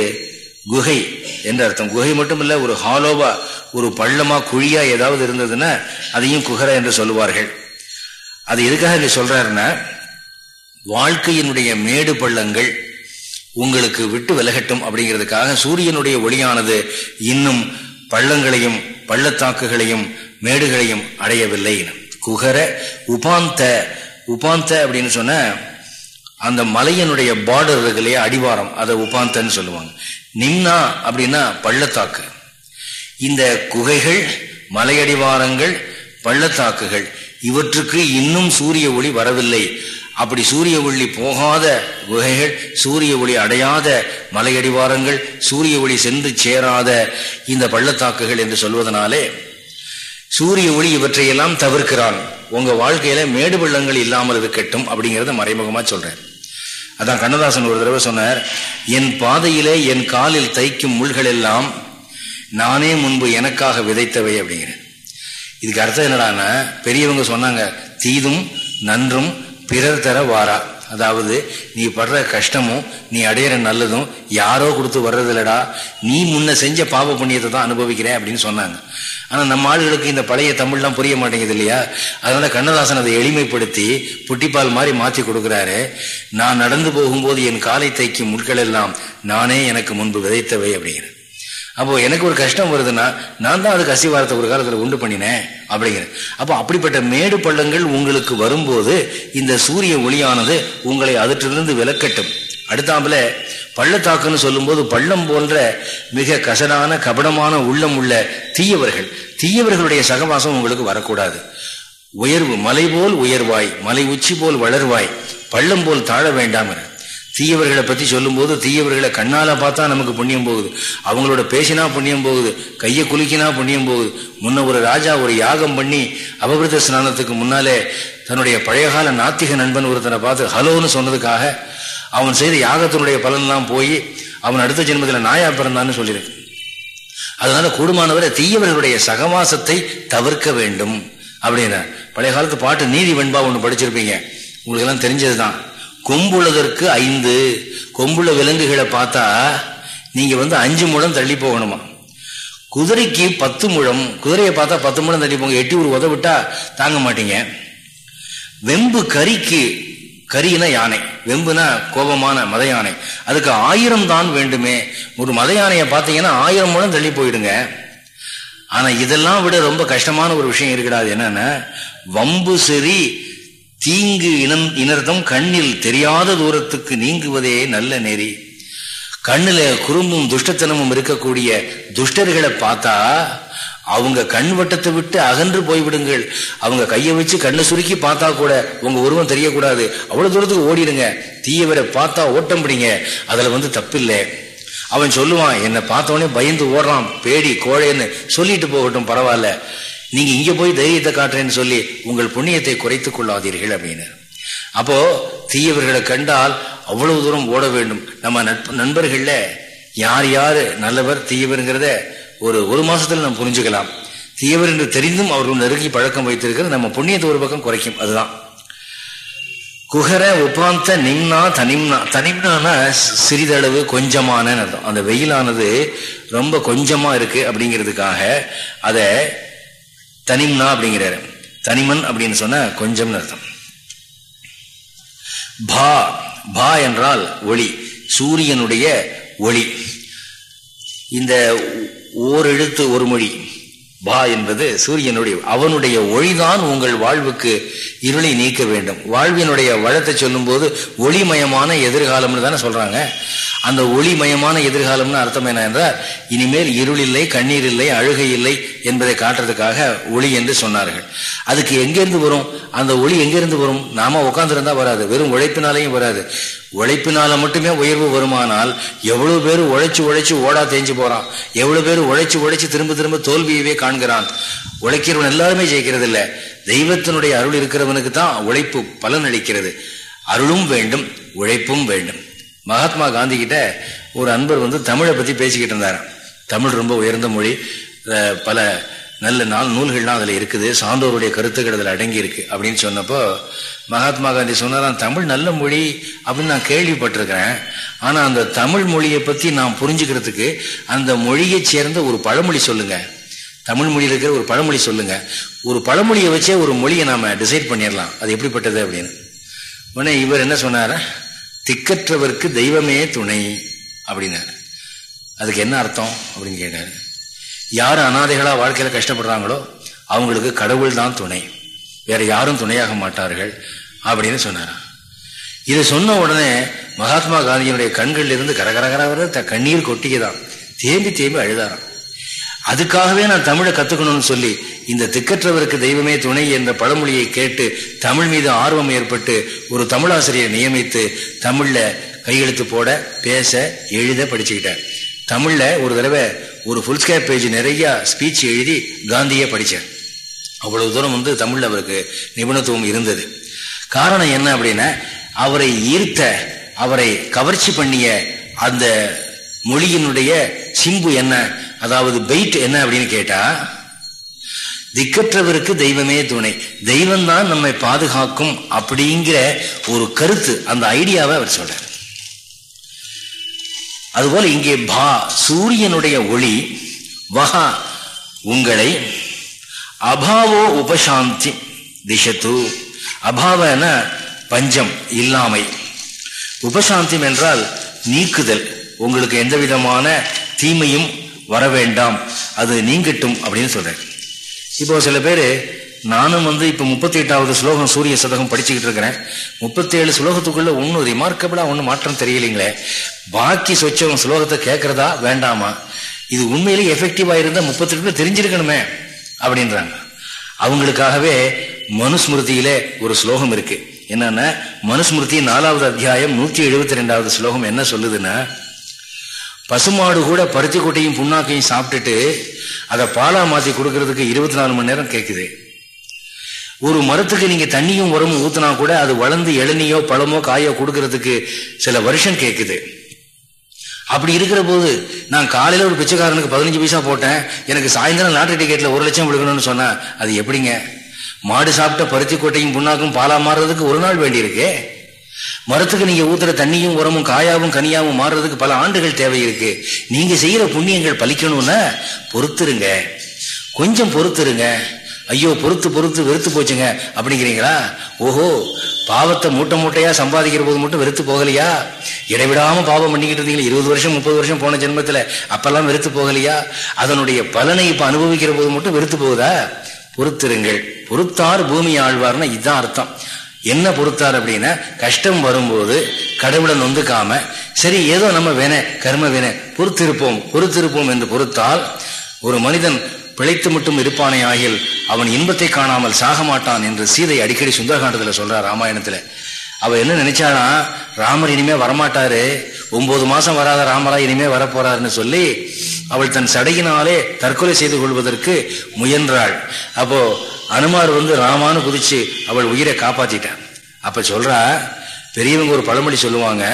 குகை என்று அர்த்தம். குகை மட்டும் இல்லை ஒரு ஹாலோவா ஒரு பள்ளமா குழியா ஏதாவது இருந்ததுன்னா அதையும் குகர என்று சொல்லுவார்கள். அது எதுக்காக இங்க சொல்றாருன்னா வாழ்க்கையினுடைய மேடு பள்ளங்கள் உங்களுக்கு விட்டு விலகட்டும் அப்படிங்கிறதுக்காக சூரியனுடைய ஒளியானது இன்னும் பள்ளங்களையும் பள்ளத்தாக்குகளையும் மேடுகளையும் அடையவில்லை. குகர உபாந்த உபாந்த அப்படின்னு சொன்ன அந்த மலையனுடைய பார்டர் இருக்கு இல்லையா அடிவாரம் அதை உபாந்தன்னு சொல்லுவாங்க. நிம்னா அப்படின்னா பள்ளத்தாக்கு. இந்த குகைகள் மலையடிவாரங்கள் பள்ளத்தாக்குகள் இவற்றுக்கு இன்னும் சூரிய ஒளி வரவில்லை. அப்படி சூரிய ஒளி போகாத குகைகள் சூரிய ஒளி அடையாத மலையடிவாரங்கள் சூரிய ஒளி சென்று சேராத இந்த பள்ளத்தாக்குகள் என்று சொல்வதனாலே சூரிய ஒளி இவற்றையெல்லாம் தவிர்க்கிறான். உங்க வாழ்க்கையில மேடு பள்ளங்கள் இல்லாமல் இருக்கட்டும் அப்படிங்கிறத மறைமுகமா சொல்றேன். அதான் கண்ணதாசன் ஒரு தடவை சொன்னார் என் பாதையிலே என் காலில் தைக்கும் முள்கள் எல்லாம் நானே முன்பு எனக்காக விதைத்தவை அப்படிங்கிறேன். இதுக்கு அர்த்தம் என்னடானா பெரியவங்க சொன்னாங்க தீதும் நன்றும் பிறர் தர வாரா. அதாவது நீ படுற கஷ்டமும் நீ அடையிற நல்லதும் யாரோ கொடுத்து வர்றதில்லடா. நீ முன்ன செஞ்ச பாவ புண்ணியத்தை தான் அனுபவிக்கிறேன் அப்படின்னு சொன்னாங்க. ஆனால் நம்ம ஆளுகளுக்கு இந்த பழைய தமிழ்லாம் புரிய மாட்டேங்குது இல்லையா? அதனால கண்ணதாசன் அதை எளிமைப்படுத்தி புட்டிப்பால் மாதிரி மாற்றி கொடுக்குறாரு. நான் நடந்து போகும்போது என் காலை தைக்கும் முட்கள் எல்லாம் நானே எனக்கு முன்பு விதைத்தவை அப்படிங்கிற அப்போ எனக்கு ஒரு கஷ்டம் வருதுன்னா நான் தான் அதுக்கு அசிவாரத்தை ஒரு காலத்தில் உண்டு பண்ணினேன் அப்படிங்கிறேன் அப்போ அப்படிப்பட்ட மேடு பள்ளங்கள் உங்களுக்கு வரும்போது இந்த சூரிய ஒளியானது உங்களை அதற்றிலிருந்து விலக்கட்டும். அடுத்தாப்புல பள்ளத்தாக்குன்னு சொல்லும்போது பள்ளம் போன்ற மிக கசடான கபடமான உள்ளம் உள்ள தீயவர்கள். தீயவர்களுடைய சகவாசம் உங்களுக்கு வரக்கூடாது. உயர்வு மலை போல் உயர்வாய் மலை உச்சி போல் வளர்வாய் பள்ளம் போல் தாழ வேண்டாம் தீயவர்களை பற்றி சொல்லும்போது தீயவர்களை கண்ணால் பார்த்தா நமக்கு புண்ணியம் போகுது. அவங்களோட பேசினா புண்ணியம் போகுது. கையை குலுக்கினா புண்ணியம் போகுது. முன்ன ஒரு ராஜா ஒரு யாகம் பண்ணி அபகிருத ஸ்நானத்துக்கு முன்னாலே தன்னுடைய பழையகால நாத்திக நண்பன் ஒருத்தனை பார்த்து ஹலோன்னு சொன்னதுக்காக அவன் செய்த யாகத்தினுடைய பலன்லாம் போய் அவன் அடுத்த ஜென்மத்தில் நாயா பிறந்தான்னு சொல்லியிருக்கு. அதனால கூடுமானவரை தீயவர்களுடைய சகவாசத்தை தவிர்க்க வேண்டும். அப்படின்னா பழைய காலத்து பாட்டு நீதி வெண்பா ஒன்று படிச்சிருப்பீங்க. உங்களுக்கு எல்லாம் தெரிஞ்சதுதான். கொம்புள்ளதற்கு ஐந்து. கொம்புள்ள விலங்குகளை பார்த்தா நீங்கள் வந்து அஞ்சு முழம் தள்ளி போகணுமா? குதிரைக்கு பத்து முழம். குதிரையை பார்த்தா பத்து முழம் தள்ளி போங்க. எட்டி ஒரு உதவிட்டா தாங்க மாட்டீங்க. வெம்பு கறிக்கு கரினா யானை வெம்புனா கோபமான மத யானை அதுக்கு ஆயிரம் தான் வேண்டுமே. ஒரு மத யானையை பார்த்தீங்கன்னா ஆயிரம் மூலம் தள்ளி போயிடுங்க. ஆனா இதெல்லாம் விட ரொம்ப கஷ்டமான ஒரு விஷயம் இருக்கிறாது என்னன்னா வம்பு சரி தீங்கு இனம் இனர்தம் கண்ணில் தெரியாத தூரத்துக்கு நீங்குவதே நல்ல நெறி. கண்ணில் குறும்பும் துஷ்டத்தனமும் இருக்கக்கூடிய துஷ்டர்களை பார்த்தா அவங்க கண் வட்டத்தை விட்டு அகன்று போய்விடுங்கள். அவங்க கையை வச்சு கண்ணை சுருக்கி பார்த்தா கூட உங்க உருவம் தெரியக்கூடாது. அவ்வளவு தூரத்துக்கு ஓடிடுங்க. தீயவரை பார்த்தா ஓட்டம் பிடிங்க. அதுல வந்து தப்பில்லை. அவன் சொல்லுவான் என்னை பார்த்தவொடனே பயந்து ஓடுறான். பேடி கோழைன்னு சொல்லிட்டு போகட்டும் பரவாயில்ல. நீங்க இங்க போய் தைரியத்தை காட்டுறேன்னு சொல்லி உங்கள் புண்ணியத்தை குறைத்துக் கொள்ளாதீர்கள் அப்படின்னு. அப்போ தீயவர்களை கண்டால் அவ்வளவு தூரம் ஓட வேண்டும். நம்ம நட்பு நண்பர்கள்ல யார் யாரு நல்லவர் தீயவருங்கிறத ஒரு ஒரு மாசத்துல நம்ம புரிஞ்சுக்கலாம். தீயவர் என்று தெரிந்தும் அவர்கள் நெருங்கி பழக்கம் வைத்திருக்கிறது நம்ம புண்ணியத்தை ஒரு பக்கம் குறைக்கும். அதுதான். குகர உபாந்த நிம்னா தனிம்னா. தனிம்னானா சிறிதளவு கொஞ்சமான அர்த்தம். அந்த வெயிலானது ரொம்ப கொஞ்சமா இருக்கு அப்படிங்கிறதுக்காக அத தனிம்னா அப்படிங்கிறாரு. தனிமன் அப்படின்னு சொன்ன கொஞ்சம்னு அர்த்தம். பா. பா என்றால் ஒளி. சூரியனுடைய ஒளி. இந்த ஓரெழுத்து ஒரு மொழி. பா என்பது சூரியனுடைய அவனுடைய ஒளிதான் உங்கள் வாழ்வுக்கு இருளை நீக்க வேண்டும். வாழ்வினுடைய வளத்தை சொல்லும் போது ஒளிமயமான எதிர்காலம்னு தானே சொல்றாங்க. அந்த ஒளிமயமான எதிர்காலம்னு அர்த்தம் என்ன என்றால் இனிமேல் இருள் இல்லை கண்ணீர் இல்லை அழுகை இல்லை என்பதை காட்டுறதுக்காக ஒளி என்று சொன்னார்கள். அதுக்கு எங்கிருந்து வரும்? அந்த ஒளி எங்கிருந்து வரும்? நாம உட்காந்துருந்தா வராது. வெறும் உழைப்பினாலையும் வராது. உழைப்பினால மட்டுமே உயர்வு வருமானால் எவ்வளவு பேர் உழைச்சு உழைச்சு ஓடா தேஞ்சு போறான். எவ்வளவு பேர் உழைச்சு உழைச்சு திரும்ப திரும்ப தோல்வியவே காண்கிறான். உழைக்கிறவன் எல்லாருமே ஜெயிக்கிறது இல்லை தெய்வத்தினுடைய அருள் இருக்கிறவனுக்கு தான் உழைப்பு பலன் அளிக்கிறது. அருளும் வேண்டும் உழைப்பும் வேண்டும். மகாத்மா காந்தி கிட்ட ஒரு அன்பர் வந்து தமிழை பத்தி பேசிக்கிட்டு இருந்தார் தமிழ் ரொம்ப உயர்ந்த மொழி. பல நல்ல நாள் நூல்கள்லாம் அதில் இருக்குது சான்றோருடைய கருத்துக்கள் அதில் அடங்கியிருக்கு அப்படின்னு சொன்னப்போ மகாத்மா காந்தி சொன்னாராம் தமிழ் நல்ல மொழி அப்படின்னு நான் கேள்விப்பட்டிருக்கிறேன். ஆனால் அந்த தமிழ் மொழியை பற்றி நான் புரிஞ்சுக்கிறதுக்கு அந்த மொழியை சேர்ந்த ஒரு பழமொழி சொல்லுங்கள் தமிழ் மொழியில் இருக்கிற ஒரு பழமொழி சொல்லுங்கள் ஒரு பழமொழியை வச்சே ஒரு மொழியை நாம் டிசைட் பண்ணிடலாம். அது எப்படிப்பட்டது அப்படின்னு. உடனே இவர் என்ன சொன்னார்? திக்கற்றவருக்கு தெய்வமே துணை அப்படின்னாரு. அதுக்கு என்ன அர்த்தம் அப்படின்னு கேட்டார். யார் அனாதைகளாக வாழ்க்கையில் கஷ்டப்படுறாங்களோ அவங்களுக்கு கடவுள் தான் துணை. வேற யாரும் துணையாக மாட்டார்கள் அப்படின்னு சொன்னாராம். இதை சொன்ன உடனே மகாத்மா காந்தியினுடைய கண்கள் இருந்து கரகரகர கண்ணீர் கொட்டிக்கதான் தேம்பி தேம்பி அழுதாராம். அதுக்காகவே நான் தமிழை கத்துக்கணும்னு சொல்லி இந்த திக்கற்றவருக்கு தெய்வமே துணை என்ற பழமொழியை கேட்டு தமிழ் மீது ஆர்வம் ஏற்பட்டு ஒரு தமிழாசிரியரை நியமித்து தமிழ்ல கையெழுத்து போட பேச எழுத படிச்சுக்கிட்டேன். தமிழ்ல ஒரு தடவை ஒரு ஃபுல் ஸ்கேப் பேஜ் நிறையா ஸ்பீச் எழுதி காந்தியை படித்தேன் அவ்வளவு தூரம் வந்து தமிழில் அவருக்கு நிபுணத்துவம் இருந்தது. காரணம் என்ன அப்படின்னா அவரை ஈர்த்த அவரை கவர்ச்சி பண்ணிய அந்த மொழியினுடைய சிம்பு என்ன அதாவது பெயிட் என்ன அப்படின்னு கேட்டா திக்கற்றவருக்கு தெய்வமே துணை தெய்வம் தான் நம்மை பாதுகாக்கும் அப்படிங்கிற ஒரு கருத்து அந்த ஐடியாவை அவர் சொல்றார். அதுபோல இங்கே பா சூரியனுடைய ஒளி வகா உங்களை அபாவோ உபசாந்தி திசத்து அபாவன பஞ்சம் இல்லாமை. உபசாந்தியம் என்றால் நீக்குதல். உங்களுக்கு எந்த விதமான தீமையும் வர வேண்டாம் அது நீங்கட்டும் அப்படின்னு சொல்றேன். இப்போ சில பேர் நானும் வந்து இப்போ முப்பத்தி எட்டாவது ஸ்லோகம் சூரிய சதகம் படிச்சுக்கிட்டு இருக்கிறேன். முப்பத்தி ஏழு ஸ்லோகத்துக்குள்ள ஒன்றும் ரிமார்க்கபிளாக ஒன்றும் மாற்றம் தெரியலைங்களே. பாக்கி சொச்சவன் ஸ்லோகத்தை கேட்கறதா வேண்டாமா? இது உண்மையிலேயே எஃபெக்டிவாக இருந்தால் முப்பத்தி எட்டு தெரிஞ்சிருக்கணுமே அப்படின்றாங்க. அவங்களுக்காகவே மனுஸ்மிருதியில ஒரு ஸ்லோகம் இருக்கு. என்னன்னா மனுஸ்மிருதி நாலாவது அத்தியாயம் நூத்தி எழுபத்தி ரெண்டாவது ஸ்லோகம் என்ன சொல்லுதுன்னா பசுமாடு கூட பருத்தி கொட்டையும் புண்ணாக்கையும் சாப்பிட்டுட்டு அதை பாலா மாத்தி கொடுக்கறதுக்கு இருபத்தி நாலு மணி நேரம் கேட்குது ஒரு மரத்துக்கு நீங்க தண்ணியும் உரமும் ஊத்தினா கூட அது வளர்ந்து இளநியோ பழமோ காயோ கொடுக்கறதுக்கு சில வருஷம் கேட்குது அப்படி இருக்கிற போது நான் காலையில ஒரு பிச்சைக்காரனுக்கு பதினஞ்சு பைசா போட்டேன். எனக்கு சாயந்தரம் லாட்டரி டிக்கெட்ல ஒரு லட்சம் கொடுக்கணும்னு சொன்னா அது எப்படிங்க? மாடு சாப்பிட்ட பருத்தி கொட்டையும் புண்ணாக்கும் பாலா மாறுறதுக்கு ஒரு நாள் வேண்டியிருக்கு. மரத்துக்கு நீங்க ஊத்துற தண்ணியும் உரமும் காயாவும் கனியாவும் மாறுறதுக்கு பல ஆண்டுகள் தேவை இருக்கு நீங்க செய்யற புண்ணியங்கள் பலிக்கணும்னா பொறுத்துருங்க. கொஞ்சம் பொறுத்துருங்க. ஐயோ பொறுத்து பொறுத்து வெறுத்து போச்சுங்க. அப்படிங்கிறீங்களா? ஓஹோ பாவத்தை மூட்டை மூட்டையா சம்பாதிக்கிற போது மட்டும் வெறுத்து போகலையா? இடைவிடாம பாவம் பண்ணிக்கிட்டு இருந்தீங்களா இருபது வருஷம் முப்பது வருஷம் போன ஜென்மத்துல. அப்பெல்லாம் வெறுத்து போகலையா? அதனுடைய பலனை இப்ப அனுபவிக்கிற போது மட்டும் வெறுத்து போகுதா? பொறுத்திருங்கள். பொறுத்தார் பூமி ஆழ்வார்னா இதுதான் அர்த்தம். என்ன பொறுத்தார் அப்படின்னா கஷ்டம் வரும்போது கடவுளை நொந்துக்காம சரி ஏதோ நம்ம வேண கர்ம வேண பொறுத்திருப்போம் பொறுத்திருப்போம் என்று பொறுத்தால் ஒரு மனிதன் பிழைத்து மட்டும் இருப்பானே ஆகில் அவன் இன்பத்தை காணாமல் சாக மாட்டான் என்று சீதை அடிக்கடி சுந்தரகாண்டத்தில் சொல்றார் ராமாயணத்தில். அவ என்ன நினைச்சானா ராமர் இனிமே வரமாட்டாரு. ஒன்பது மாசம் வராத ராமரா இனிமே வரப்போறாருன்னு சொல்லி அவள் தன் சடையினாலே தற்கொலை செய்து கொள்வதற்கு முயன்றாள். அப்போ அனுமார் வந்து ராமானு குதிச்சு அவள் உயிரை காப்பாத்திட்டான். அப்ப சொல்றா பெரியவங்க ஒரு பழமொழி சொல்லுவாங்க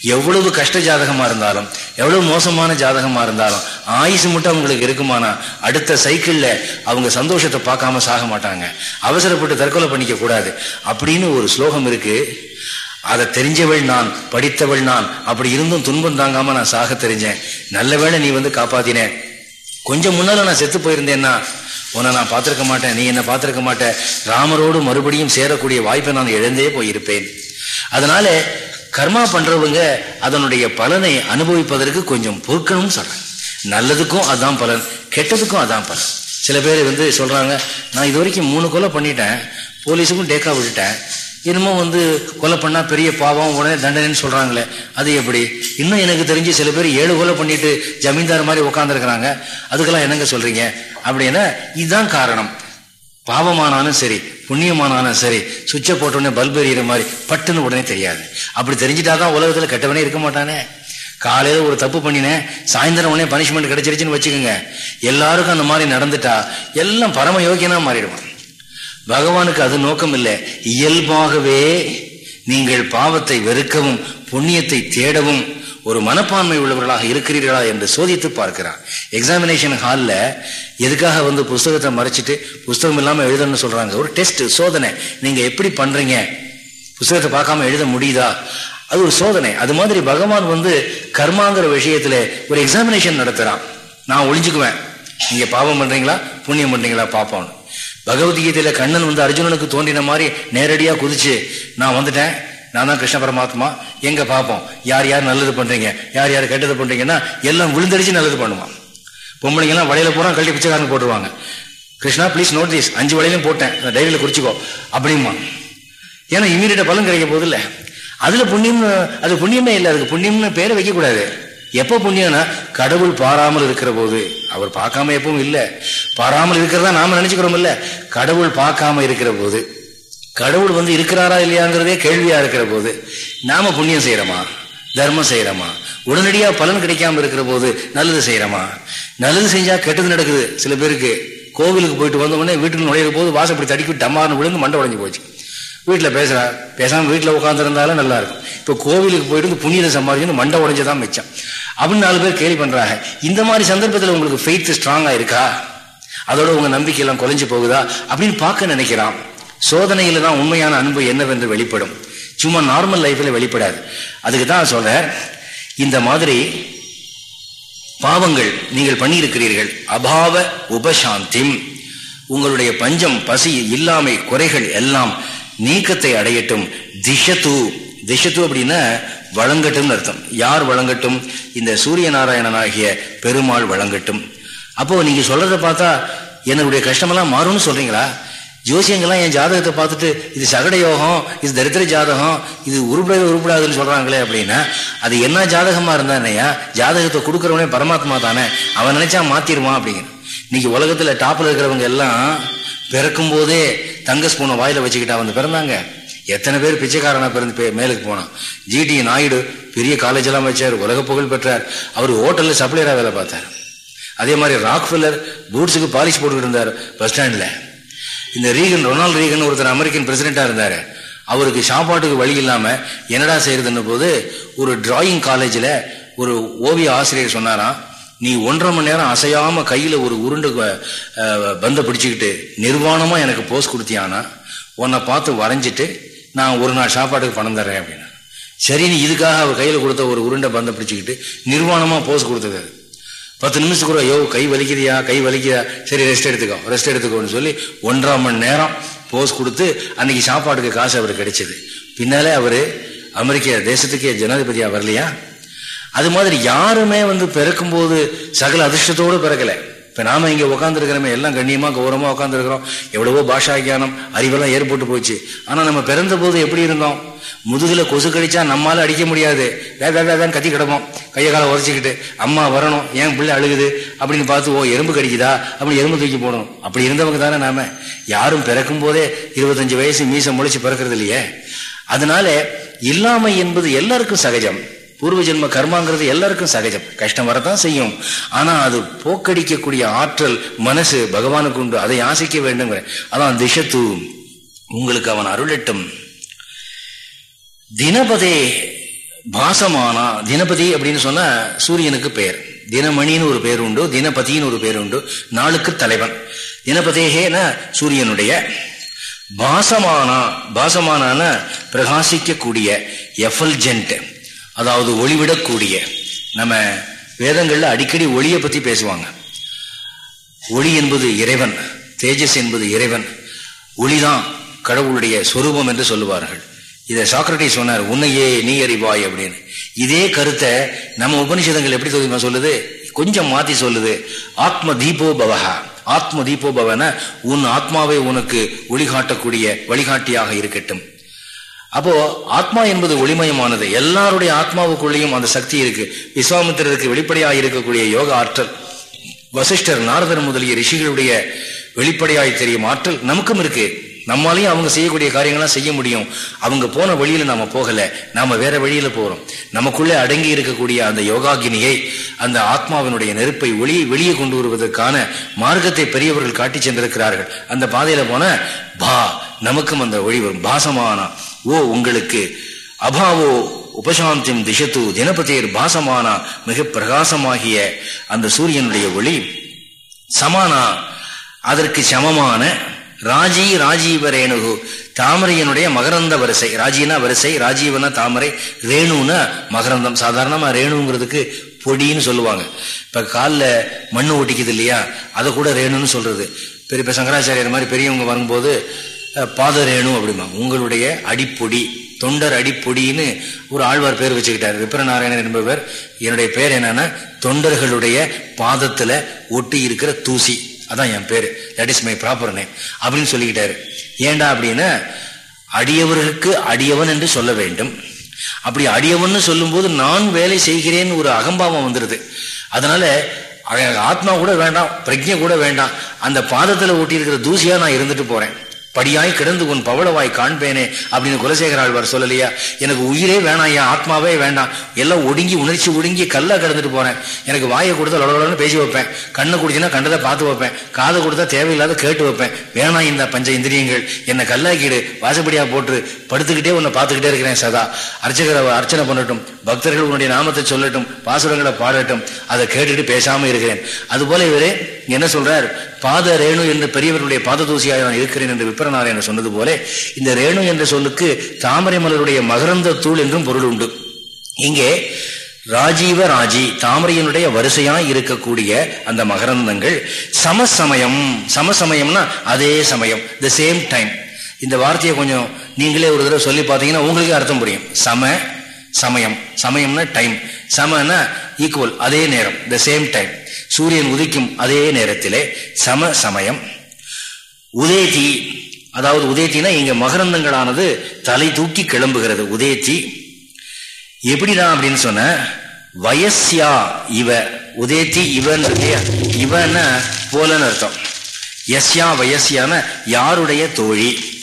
எவ்வளவு கஷ்ட ஜாதகமா இருந்தாலும் எவ்வளவு மோசமான ஜாதகமா இருந்தாலும் ஆயுசு மட்டும் அவங்களுக்கு இருக்குமானா அடுத்த சைக்கிள்ல அவங்க சந்தோஷத்தை பார்க்காம சாக மாட்டாங்க. அவசரப்பட்டு தற்கொலை பண்ணிக்க கூடாது. அப்படின்னு ஒரு ஸ்லோகம் இருக்கு. அதை தெரிஞ்சவள் நான் படித்தவள் நான் அப்படி இருந்தும் துன்பம் தாங்காம நான் சாக தெரிஞ்சேன். நல்ல வேளை நீ வந்து காப்பாத்தினேன் கொஞ்சம் முன்னால நான் செத்து போயிருந்தேன்னா உன்னை நான் பார்த்துருக்க மாட்டேன் நீ என்ன பார்த்துருக்க மாட்டேன் ராமரோடு மறுபடியும் சேரக்கூடிய வாய்ப்பை நான் இழந்தே போயிருப்பேன். அதனால கர்மா பண்றவங்க அதனுடைய பலனை அனுபவிப்பதற்கு கொஞ்சம் பொறுக்கணும்னு சொல்றேன் நல்லதுக்கும் அதான் பலன் கெட்டதுக்கும் அதான் பலன். சில பேர் வந்து சொல்றாங்க நான் இது வரைக்கும் மூணு கொலை பண்ணிட்டேன் போலீஸுக்கும் டேக்கா விட்டுட்டேன். இன்னமும் வந்து கொலை பண்ணா பெரிய பாவம் உடனே தண்டனைன்னு சொல்றாங்களே அது எப்படி? இன்னும் எனக்கு தெரிஞ்சு சில பேர் ஏழு கொலை பண்ணிட்டு ஜமீன்தார் மாதிரி உட்காந்துருக்கிறாங்க அதுக்கெல்லாம் என்னங்க சொல்றீங்க? அப்படின்னா இதுதான் காரணம். பாவமானாலும் சரி புண்ணியமானாலும் சரி சுவிட்சை போட்டோடனே பல்ப் எறிகிற மாதிரி பட்டுன்னு உடனே தெரியாது. அப்படி தெரிஞ்சிட்டா தான் உலகத்தில் கெட்டவனே இருக்க மாட்டானே. காலையில் ஒரு தப்பு பண்ணினேன் சாயந்தரம் உடனே பனிஷ்மெண்ட் கிடைச்சிருச்சுன்னு வச்சுக்கோங்க. எல்லாருக்கும் அந்த மாதிரி நடந்துட்டா எல்லாம் பரம யோகியனாக மாறிடுவான். பகவானுக்கு அது நோக்கம் இல்லை. இயல்பாகவே நீங்கள் பாவத்தை வெறுக்கவும் புண்ணியத்தை தேடவும் ஒரு மனப்பான்மை உள்ளவர்களாக இருக்கிறீர்களா என்று சோதித்து பார்க்கிறான். எக்ஸாமினேஷன் ஹாலில் எதுக்காக வந்து புஸ்தகத்தை மறைச்சிட்டு புஸ்தகம் இல்லாமல் எழுதணும்னு சொல்கிறாங்க ஒரு டெஸ்ட் சோதனை. நீங்கள் எப்படி பண்ணுறீங்க புஸ்தகத்தை பார்க்காம எழுத முடியுதா? அது ஒரு சோதனை. அது மாதிரி பகவான் வந்து கர்மாங்கிற விஷயத்துல ஒரு எக்ஸாமினேஷன் நடத்துறான். நான் ஒளிஞ்சுக்குவேன். நீங்க பாவம் பண்றீங்களா? புண்ணியம் பண்றீங்களா? பார்ப்போம் பகவத்கீதையில கண்ணன் வந்து அர்ஜுனனுக்கு தோன்றின மாதிரி நேரடியா குதிச்சு நான் வந்துட்டேன். நான் தான் கிருஷ்ண பரமாத்மா. எங்க பார்ப்போம் யார் யார் நல்லது பண்றீங்க? யார் யார் கெட்டது பண்றீங்கன்னா எல்லாம் விழுந்தடிச்சு நல்லது பண்ணுவான் பொம்பளைங்க எல்லாம் வலையில பூரா கழட்டி பிச்சைக்காரங்க போட்டுருவாங்க. கிருஷ்ணா ப்ளீஸ் நோட் திஸ் அஞ்சு வலையிலும் போட்டேன். டைரியில குறிச்சிக்கோ. அப்படிமா ஏன்னா இமீடியட்டா பலன் கிடைக்க போது இல்ல அதுல புண்ணியம் அது புண்ணியமே இல்லை. அதுக்கு புண்ணியம்னு பேரை வைக்க கூடாது எப்போ புண்ணியம்னா கடவுள் பாராமல் இருக்கிற போது. அவர் பார்க்காம எப்பவும் இல்லை. பாராமல் இருக்கிறதா நாம நினைச்சுக்கிறோம் இல்ல. கடவுள் பார்க்காம இருக்கிற போது. கடவுள் வந்து இருக்கிறாரா இல்லையாங்கிறதே கேள்வியா இருக்கிற போது நாம புண்ணியம் செய்யறோமா? தர்மம் செய்யறோமா? உடனடியா பலன் கிடைக்காம இருக்கிற போது நல்லது செய்யறோமா? நல்லது செஞ்சா கெட்டது நடக்குது. சில பேருக்கு கோவிலுக்கு போயிட்டு வந்த உடனே வீட்டுக்கு நுழையிற போது வாசப்படி தடிக்கி டமார்னு விழுந்து மண்டை உடஞ்சி போச்சு. வீட்டில் பேசுறா பேசாம வீட்டில் உட்காந்துருந்தாலும் நல்லா இருக்கும். இப்போ கோவிலுக்கு போயிட்டு புண்ணியத்தை சம்பாதிச்சு மண்டை உடஞ்சதான் மிச்சம். அப்படின்னு நாலு பேர் கேள்வி பண்றாங்க. இந்த மாதிரி சந்தர்ப்பத்தில் உங்களுக்கு ஃபெய்த் ஸ்ட்ராங்கா இருக்கா? அதோட உங்க நம்பிக்கையெல்லாம் குறைஞ்சு போகுதா? அப்படின்னு பார்க்க நினைக்கிறான். சோதனையில தான் உண்மையான அன்பு என்னவென்று வெளிப்படும். சும்மா நார்மல் லைஃப்ல வெளிப்படாது. அதுக்கு தான் சொல்ற இந்த மாதிரி பாவங்கள் நீங்கள் பண்ணியிருக்கிறீர்கள் அபாவ உபசாந்தி உங்களுடைய பஞ்சம் பசி இல்லாமை குறைகள் எல்லாம் நீக்கத்தை அடையட்டும். திஷத்து திஷத்து அப்படின்னா வழங்கட்டும் அர்த்தம். யார் வழங்கட்டும்? இந்த சூரிய நாராயணன் ஆகிய பெருமாள் வழங்கட்டும். அப்போ நீங்க சொல்றதை பார்த்தா என்னுடைய கஷ்டமெல்லாம் மாறும்னு சொல்றீங்களா? ஜோசியங்கள்லாம் என் ஜாதகத்தை பார்த்துட்டு இது சகட யோகம் இது தரித்திர ஜாதகம் இது உருப்படவே உருப்படாதுன்னு சொல்கிறாங்களே அப்படின்னா அது என்ன ஜாதகமாக இருந்தா என்னையா ஜாதகத்தை கொடுக்குறவனே பரமாத்மா தானே அவன் நினைச்சா மாத்திருவான் அப்படிங்கிற இன்னைக்கு உலகத்தில் டாப்பில் இருக்கிறவங்க எல்லாம் பிறக்கும் போதே தங்க ஸ்பூனை வாயில் வச்சுக்கிட்டா வந்து பிறந்தாங்க. எத்தனை பேர் பிச்சைக்காரனாக பிறந்து மேலுக்கு போனான். ஜிடி நாயுடு பெரிய காலேஜ் எல்லாம் வச்சார் உலக புகழ் பெற்றார். அவர் ஹோட்டலில் சப்ளையராக வேலை பார்த்தார். அதே மாதிரி ராக்ஃபில்லர் பூட்ஸுக்கு பாலிஷ் போட்டுக்கிட்டு இருந்தார் பஸ் ஸ்டாண்டில் இந்த ரீகன் ரொனால்டு ரீகன் ஒருத்தர் அமெரிக்கன் பிரசிடென்டா இருந்தார். அவருக்கு சாப்பாட்டுக்கு வழி இல்லாமல் என்னடா செய்யறதுன்னு போது ஒரு டிராயிங் காலேஜில் ஒரு ஓவிய ஆசிரியர் சொன்னாராம் நீ ஒன்றரை மணி நேரம் அசையாம கையில் ஒரு உருண்டு பந்த பிடிச்சிக்கிட்டு நிர்வாணமாக எனக்கு போஸ் கொடுத்தியானா? உன்னை பார்த்து வரைஞ்சிட்டு நான் ஒரு நாள் சாப்பாட்டுக்கு பணம் தர்றேன் அப்படின்னா சரின்னு இதுக்காக அவர் கையில் கொடுத்த ஒரு உருண்டை பந்தை பிடிச்சிக்கிட்டு நிர்வாணமாக போஸ் கொடுத்தது. பத்து நிமிஷத்துக்கு கூட ஐயோ கை வலிக்குதியா கை வலிக்குதா? சரி ரெஸ்ட் எடுத்துக்கோ ரெஸ்ட் எடுத்துக்கோன்னு சொல்லி ஒன்றரை மணி நேரம் போஸ் கொடுத்து அன்னைக்கு சாப்பாட்டுக்கு காசு அவருக்கு கிடைச்சது. பின்னாலே அவர் அமெரிக்க தேசத்துக்கே ஜனாதிபதியாக வரலையா? அது மாதிரி யாருமே வந்து பிறக்கும்போது சகல அதிர்ஷ்டத்தோடு பிறக்கலை. இப்போ நாம் இங்கே உட்காந்துருக்கிறோமே எல்லாம் கண்ணியமாக கௌரவமாக உட்காந்துருக்கிறோம் எவ்வளவோ பாஷா ஜானம் அறிவெல்லாம் ஏற்பட்டு போச்சு. ஆனால் நம்ம பிறந்த போது எப்படி இருந்தோம்? முதுகில் கொசு கடிச்சா நம்மளால அடிக்க முடியாது. வே வே வேதான் கத்தி கிடப்போம். கையை காலை உதச்சிக்கிட்டு அம்மா வரணும் ஏன் பிள்ளை அழுகுது? அப்படின்னு பார்த்து ஓ எறும்பு கடிக்குதா? அப்படின்னு எறும்பு தூக்கி போடணும். அப்படி இருந்தவங்க தானே நாம. யாரும் பிறக்கும் போதே இருபத்தஞ்சு வயசு மீசம் முளைச்சு பிறக்கிறது இல்லையே. அதனால இல்லாமை என்பது எல்லாருக்கும் சகஜம். பூர்வ ஜென்ம கர்மாங்கிறது எல்லாருக்கும் சகஜம். கஷ்டம் வரதான் செய்யும். ஆனா அது போக்கடிக்கக்கூடிய ஆற்றல் மனசு பகவானுக்கு உண்டு. அதை ஆசைக்க வேண்டுங்கிற அதான் திசத்து உங்களுக்கு அவன் அருளட்டும். தினபதே பாசமானா தினபதி அப்படின்னு சொன்னா சூரியனுக்கு பெயர். தினமணின்னு ஒரு பேர் உண்டு தினபதினு ஒரு பேர் உண்டு நாளுக்கு தலைவன். தினபதேகேனா சூரியனுடைய. பாசமானா பாசமானான பிரகாசிக்கக்கூடிய எஃபல்ஜென்ட். அதாவது ஒளிவிடக்கூடிய. நம்ம வேதங்களில் அடிக்கடி ஒளியை பற்றி பேசுவாங்க. ஒளி என்பது இறைவன் தேஜஸ் என்பது இறைவன். ஒளிதான் கடவுளுடைய சொரூபம் என்று சொல்லுவார்கள். இதை சாக்ரட்டி சொன்னார் உன்னையே நீ அறிவாய் அப்படின்னு. இதே கருத்தை நம்ம உபனிஷதங்கள் எப்படி தெரியுமா சொல்லுது? கொஞ்சம் மாத்தி சொல்லுது. ஆத்ம தீபோ பவஹா ஆத்ம தீபோ பவன உன் ஆத்மாவை உனக்கு ஒளிகாட்டக்கூடிய வழிகாட்டியாக இருக்கட்டும். அப்போ ஆத்மா என்பது ஒளிமயமானது. எல்லாருடைய ஆத்மாவுக்குள்ளேயும் அந்த சக்தி இருக்கு. விஸ்வாமித்திரருக்கு வெளிப்படையாக இருக்கக்கூடிய யோக ஆற்றல். வசிஷ்டர் நாரதர் முதலிய ரிஷிகளுடைய வெளிப்படையாய் தெரியும் ஆற்றல் நமக்கும் இருக்கு. நம்மளாலையும் அவங்க செய்யக்கூடிய காரியங்கள்லாம் செய்ய முடியும். அவங்க போன வழியில நாம போகல. நாம வேற வழியில போறோம். நமக்குள்ளே அடங்கி இருக்கக்கூடிய அந்த யோகாகினியை அந்த ஆத்மாவினுடைய நெருப்பை ஒளி வெளியே கொண்டு வருவதற்கான மார்க்கத்தை பெரியவர்கள் காட்டி சென்றிருக்கிறார்கள். அந்த பாதையில போன பா நமக்கும் அந்த ஒளி வரும். பாசமானா. ஓ உங்களுக்கு அபாவோ உபசாந்திம் திசத்து தினபதியர் பாசமானா மிக பிரகாசமாகிய அந்த சூரியனுடைய ஒளி சமானா அதற்கு சமமான ராஜி ராஜீவ ரேணுகு தாமரையனுடைய மகரந்த வரிசை. ராஜினா வரிசை ராஜீவனா தாமரை ரேணுனா மகரந்தம். சாதாரணமா ரேணுங்கிறதுக்கு பொடின்னு சொல்லுவாங்க. இப்ப காலில் மண்ணு ஒட்டிக்குது இல்லையா? அதை கூட ரேணுன்னு சொல்றது. பெரிய சங்கராச்சாரியர் மாதிரி பெரியவங்க வரும்போது பாதரேணு அப்படிமா உங்களுடைய அடிப்பொடி தொண்டர் அடிப்பொடின்னு ஒரு ஆழ்வார் பேர் வச்சுக்கிட்டார். விப்ரநாராயணன் என்பவர் என்னுடைய பேர் என்னன்னா தொண்டர்களுடைய பாதத்துல ஒட்டி இருக்கிற தூசி. அதான் என் பேர். That is my proper name அப்படின்னு சொல்லிக்கிட்டாரு. ஏண்டா அப்படின்னா அடியவர்களுக்கு அடியவன் என்று சொல்ல வேண்டும். அப்படி அடியவன் சொல்லும்போது நான் வேலை செய்கிறேன் ஒரு அகம்பாவம் வந்துருது. அதனால ஆத்மா கூட வேண்டாம் பிரஜை கூட வேண்டாம். அந்த பாதத்துல ஒட்டி இருக்கிற தூசியா நான் இருந்துட்டு போறேன். படியாய் கிடந்து உன் பவளவாய் காண்பேனே அப்படின்னு குலசேகர ஆழ்வார் சொல்லலையா? எனக்கு உயிரே வேணாம் என் ஆத்மாவே வேண்டாம். எல்லாம் ஒடுங்கி உணர்ச்சி ஒடுங்கி கல்லா கிடந்துட்டு போறேன். எனக்கு வாயை கொடுத்தா லொடலன்னு பேசி வைப்பேன். கண்ணை குடிச்சுன்னா கண்டதை பார்த்து வைப்பேன். காதை கொடுத்தா தேவையில்லாத கேட்டு வைப்பேன். வேணாம் இந்த பஞ்ச இந்திரியங்கள். என்னை கல்லாக்கிடு வாசப்படியா போட்டு படுத்துக்கிட்டே உன்னை பார்த்துக்கிட்டே இருக்கிறேன் சதா. அர்ச்சகரை அர்ச்சனை பண்ணட்டும் பக்தர்கள் உன்னுடைய நாமத்தை சொல்லட்டும் பாசுரங்களை பாடட்டும் அதை கேட்டுட்டு பேசாம இருக்கிறேன். அது போல இவரே என்ன சொல்றார்? பாத ரேணு என்று பெரியவர்களுடைய பாத தூசியாக நான் இருக்கிறேன் என்று விப்பரநாராயணன் சொன்னது போல இந்த ரேணு என்ற சொல்லுக்கு தாமரை மலருடைய மகரந்த தூள் என்றும் பொருள் உண்டு. இங்கே ராஜீவ ராஜி தாமரையினுடைய வரிசையாய் இருக்கக்கூடிய அந்த மகரந்தங்கள் சமசமயம் சமசமயம்னா அதே சமயம் த சேம் டைம் இந்த வார்த்தையை கொஞ்சம் நீங்களே ஒரு தடவை சொல்லி பார்த்தீங்கன்னா உங்களுக்கே அர்த்தம் புரியும். சம சமயம். சமயம்னா டைம் சமனா ஈக்குவல் அதே நேரம் த சேம் டைம் சூரியன் உதிக்கும் அதே நேரத்திலே சம சமயம். உதேதி அதாவது உதயத்தினா இங்க மகரந்தங்களானது தலை தூக்கி கிளம்புகிறது. உதயத்தி எப்படிதான் அப்படின்னு சொன்ன வயசியா இவ உதயத்தி இவன் இவன போலன்னு அர்த்தம். எஸ்யா வயசியான யாருடைய தோழி?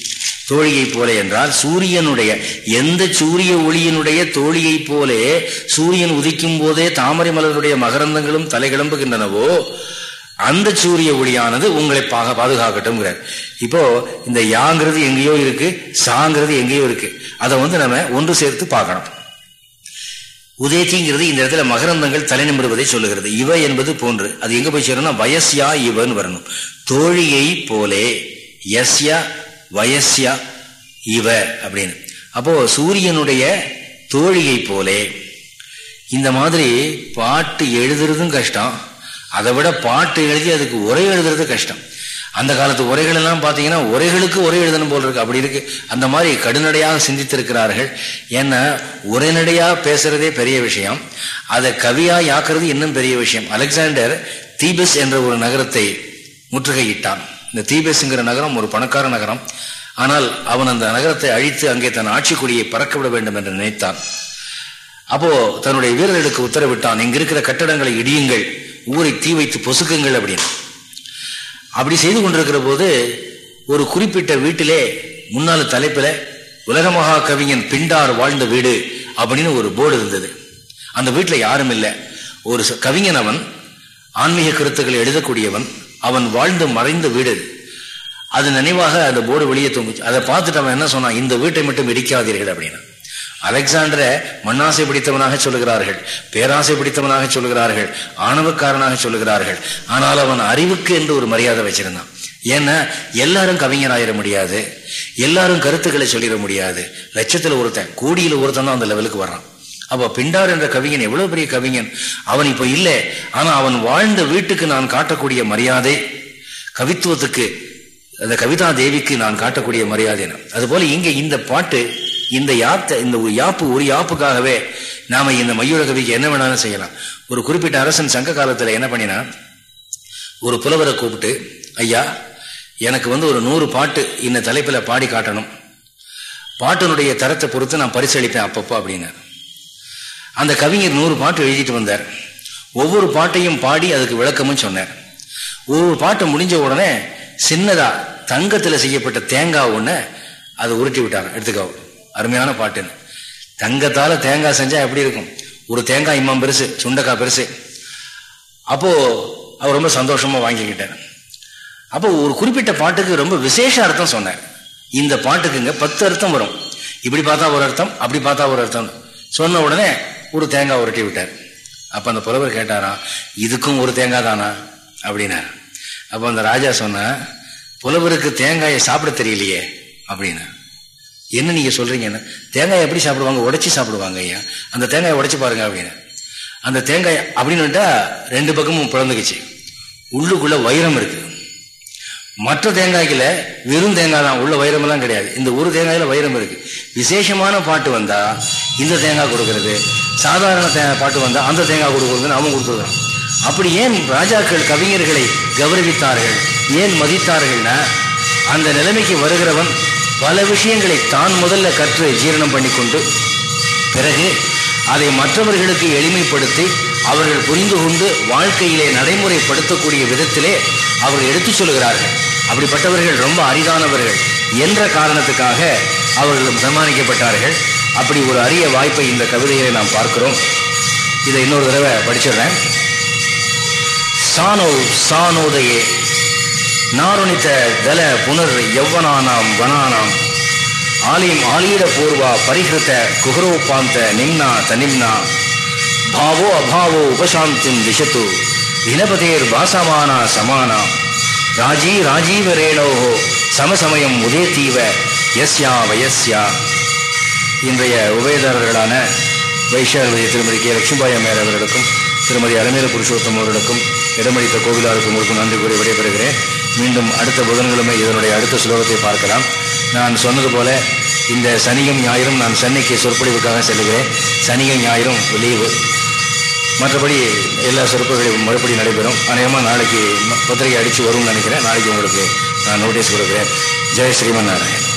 தோழியை போல என்றால் சூரியனுடைய. எந்த சூரிய ஒளியினுடைய தோழியை போலே சூரியன் உதிக்கும் போதே தாமரை மலருடைய மகரந்தங்களும் தலை கிளம்புகின்றனவோ அந்த சூரிய ஒளியானது உங்களை பாக பாதுகாக்கட்டும் இப்போ இந்த யாங்கிறது எங்கேயோ இருக்கு சாங்கிறது எங்கேயோ இருக்கு. அதை வந்து நம்ம ஒன்று சேர்த்து பார்க்கணும். உதயத்திங்கிறது இந்த இடத்துல மகரந்தங்கள் தலை நிமிடுவதை சொல்லுகிறது. இவ என்பது போன்று. அது எங்க போய் சேரணும் வயசியா இவன் வரணும். தோழியை போலே எஸ்யா வயசியா இவ அப்படின்னு. அப்போ சூரியனுடைய தோழியை போலே இந்த மாதிரி பாட்டு எழுதுறதும் கஷ்டம். அதை விட பாட்டு எழுதி அதுக்கு உரை எழுதுறது கஷ்டம். அந்த காலத்து உரைகள் எல்லாம் பார்த்தீங்கன்னா உரைகளுக்கு உரை எழுதணும் போல் இருக்கு. அப்படி இருக்கு. அந்த மாதிரி கடுநடையாக சிந்தித்திருக்கிறார்கள். ஏன்னா உரைநடையாக பேசுறதே பெரிய விஷயம். அதை கவியா யாக்குறது இன்னும் பெரிய விஷயம். அலெக்சாண்டர் தீபஸ் என்ற ஒரு நகரத்தை முற்றுகையிட்டான். இந்த தீபஸ்ங்கிற நகரம் ஒரு பணக்கார நகரம். ஆனால் அவன் அந்த நகரத்தை அழித்து அங்கே தன் ஆட்சி கொடியை விட வேண்டும் என்று நினைத்தான். அப்போ தன்னுடைய வீரர்களுக்கு உத்தரவிட்டான் இங்க இருக்கிற கட்டடங்களை இடியுங்கள். ஊரை தீ வைத்து பொசுக்குங்கள் அப்படின்னு. அப்படி செய்து கொண்டிருக்கிற போது ஒரு குறிப்பிட்ட வீட்டிலே முன்னாள் தலைப்பில் உலக மகா கவிஞன் பிண்டார் வாழ்ந்த வீடு அப்படின்னு ஒரு போர்டு இருந்தது. அந்த வீட்டில் யாரும் இல்லை. ஒரு கவிஞன் அவன் ஆன்மீக கருத்துக்களை எழுதக்கூடியவன் அவன் வாழ்ந்து மறைந்த வீடு அது நினைவாக அந்த போர்டு வெளியே தூங்குச்சு. அதை பார்த்துட்டு அவன் என்ன சொன்னான்? இந்த வீட்டை மட்டும் இடிக்காதீர்கள் அப்படின்னு. அலெக்சாண்டர மண்ணாசை பிடித்தவனாக சொல்லுகிறார்கள் பேராசை பிடித்தவனாக சொல்லுகிறார்கள் ஆணவக்காரனாக சொல்லுகிறார்கள். ஆனால் அவன் அறிவுக்கு என்று ஒரு மரியாதை வச்சிருந்தான். ஏன்னா எல்லாரும் கவிஞராயிட முடியாது எல்லாரும் கருத்துக்களை சொல்லிட முடியாது. லட்சத்தில் ஒருத்தன் கோடியில் ஒருத்தன் தான் அந்த லெவலுக்கு வர்றான். அப்போ பிண்டார் என்ற கவிஞன் எவ்வளவு பெரிய கவிஞன்? அவன் இப்போ இல்லை ஆனால் அவன் வாழ்ந்த வீட்டுக்கு நான் காட்டக்கூடிய மரியாதை கவித்துவத்துக்கு அந்த கவிதா தேவிக்கு நான் காட்டக்கூடிய மரியாதை அதுபோல இங்கே இந்த பாட்டு இந்த யாத்தை இந்த யாப்பு ஒரு யாப்புக்காகவே நாம இந்த மையூர கவிக்கு என்ன வேணாலும் செய்யலாம். ஒரு குறிப்பிட்ட அரசன் சங்க காலத்தில் என்ன பண்ணினா ஒரு புலவரை கூப்பிட்டு ஐயா எனக்கு வந்து ஒரு நூறு பாட்டு இந்த தலைப்பில் பாடி காட்டணும். பாட்டினுடைய தரத்தை பொறுத்து நான் பரிசளிப்பேன் அப்பப்போ அப்படின்னார். அந்த கவிஞர் நூறு பாட்டு எழுதிட்டு வந்தார். ஒவ்வொரு பாட்டையும் பாடி அதுக்கு விளக்கமும் சொன்னார். ஒவ்வொரு பாட்டு முடிஞ்ச உடனே சின்னதா தங்கத்தில் செய்யப்பட்ட தேங்காய் ஒன்று அதை உருட்டி விட்டாங்க எடுத்துக்கோ. அருமையான பாட்டுன்னு தங்கத்தால தேங்காய் செஞ்சா எப்படி இருக்கும்? ஒரு தேங்காய் இம்மம் பெருசு சுண்டக்காய் பெருசு. அப்போ அவர் ரொம்ப சந்தோஷமா வாங்கிக்கிட்டார். அப்போ ஒரு குறிப்பிட்ட பாட்டுக்கு ரொம்ப விசேஷ அர்த்தம் சொன்னார். இந்த பாட்டுக்குங்க பத்து அர்த்தம் வரும். இப்படி பார்த்தா ஒரு அர்த்தம் அப்படி பார்த்தா ஒரு அர்த்தம். சொன்ன உடனே ஒரு தேங்காய் உருட்டி விட்டார். அப்ப அந்த புலவர் கேட்டாராம் இதுக்கும் ஒரு தேங்காய் தானா? அப்படின்னார். அப்போ அந்த ராஜா சொன்ன புலவருக்கு தேங்காயை சாப்பிட தெரியலையே அப்படின்னு என்ன நீங்க சொல்றீங்கன்னா தேங்காய் எப்படி சாப்பிடுவாங்க? உடைச்சி சாப்பிடுவாங்க ஐயா. அந்த தேங்காயை உடைச்சு பாருங்க அப்படின்னு. அந்த தேங்காய் அப்படின்னுட்டா ரெண்டு பக்கமும் பிறந்துக்குச்சு. உள்ளுக்குள்ள வைரம் இருக்கு. மற்ற தேங்காய்க்குல வெறும் தேங்காய் தான். உள்ள வைரம் எல்லாம் கிடையாது. இந்த ஒரு தேங்காயில வைரம் இருக்கு. விசேஷமான பாட்டு வந்தா இந்த தேங்காய் கொடுக்கறது. சாதாரண பாட்டு வந்தா அந்த தேங்காய் கொடுக்கறதுன்னு அவன் கொடுத்துருக்கான். அப்படி ஏன் ராஜாக்கள் கவிஞர்களை கௌரவித்தார்கள்? ஏன் மதித்தார்கள்னா அந்த நிலைமைக்கு வருகிறவன் பல விஷயங்களை தான் முதல்ல கற்று ஜீரணம் பண்ணிக்கொண்டு பிறகு அதை மற்றவர்களுக்கு எளிமைப்படுத்தி அவர்கள் புரிந்து கொண்டு வாழ்க்கையிலே நடைமுறைப்படுத்தக்கூடிய விதத்திலே அவர்கள் எடுத்துச் சொல்கிறார்கள். அப்படிப்பட்டவர்கள் ரொம்ப அரிதானவர்கள். என்ற காரணத்துக்காக அவர்கள் சன்மானிக்கப்பட்டார்கள். அப்படி ஒரு அரிய வாய்ப்பை இந்த கவிதையை நாம் பார்க்கிறோம். இதை இன்னொரு தடவை படிச்சிடுறேன். சானோ சானோதையே. நாருணித்த தல புனர் யௌவனானாம் வனானாம். ஆலிம் ஆலீட பூர்வா பரிஹிருத்த குஹரோபாந்த நிம்னா தனிம்னா. பாவோ அபாவோ உபசாந்தின் விஷத்து தினபதேர் பாசமானா சமானா. ராஜீ ராஜீவ ரேணோகோ சமசமயம் உதேதீவ யஸ்யா வயஸ்யா. இன்றைய உபயதாரர்களான வைஷால்வதி திருமதி கே. லட்சுமிபாய் அம்மையார் அவர்களுக்கும் திருமதி அலமேல புருஷோத்தம் அவர்களுக்கும் இடமளித்த கோவிலாருக்கும் உங்களுக்கு நன்றி கூறி விடைபெறுகிறேன். மீண்டும் அடுத்த புதன்கிழமை இதனுடைய அடுத்த ஸ்லோகத்தை பார்க்கலாம். நான் சொன்னது போல இந்த சனியும் ஞாயிறும் நான் சென்னைக்கு சொற்பொழிவுக்காக செல்கிறேன் சனியும் ஞாயிறும் லீவு. மற்றபடி எல்லா சொற்பொழிவும் மறுபடி நடைபெறும். அநேகமாக நாளைக்கு பத்திரிகை அடித்து வரும்னு நினைக்கிறேன். நாளைக்கு உங்களுக்கு நான் நோட்டீஸ் கொடுக்குறேன். ஜெய் ஸ்ரீமன் நாராயணன்.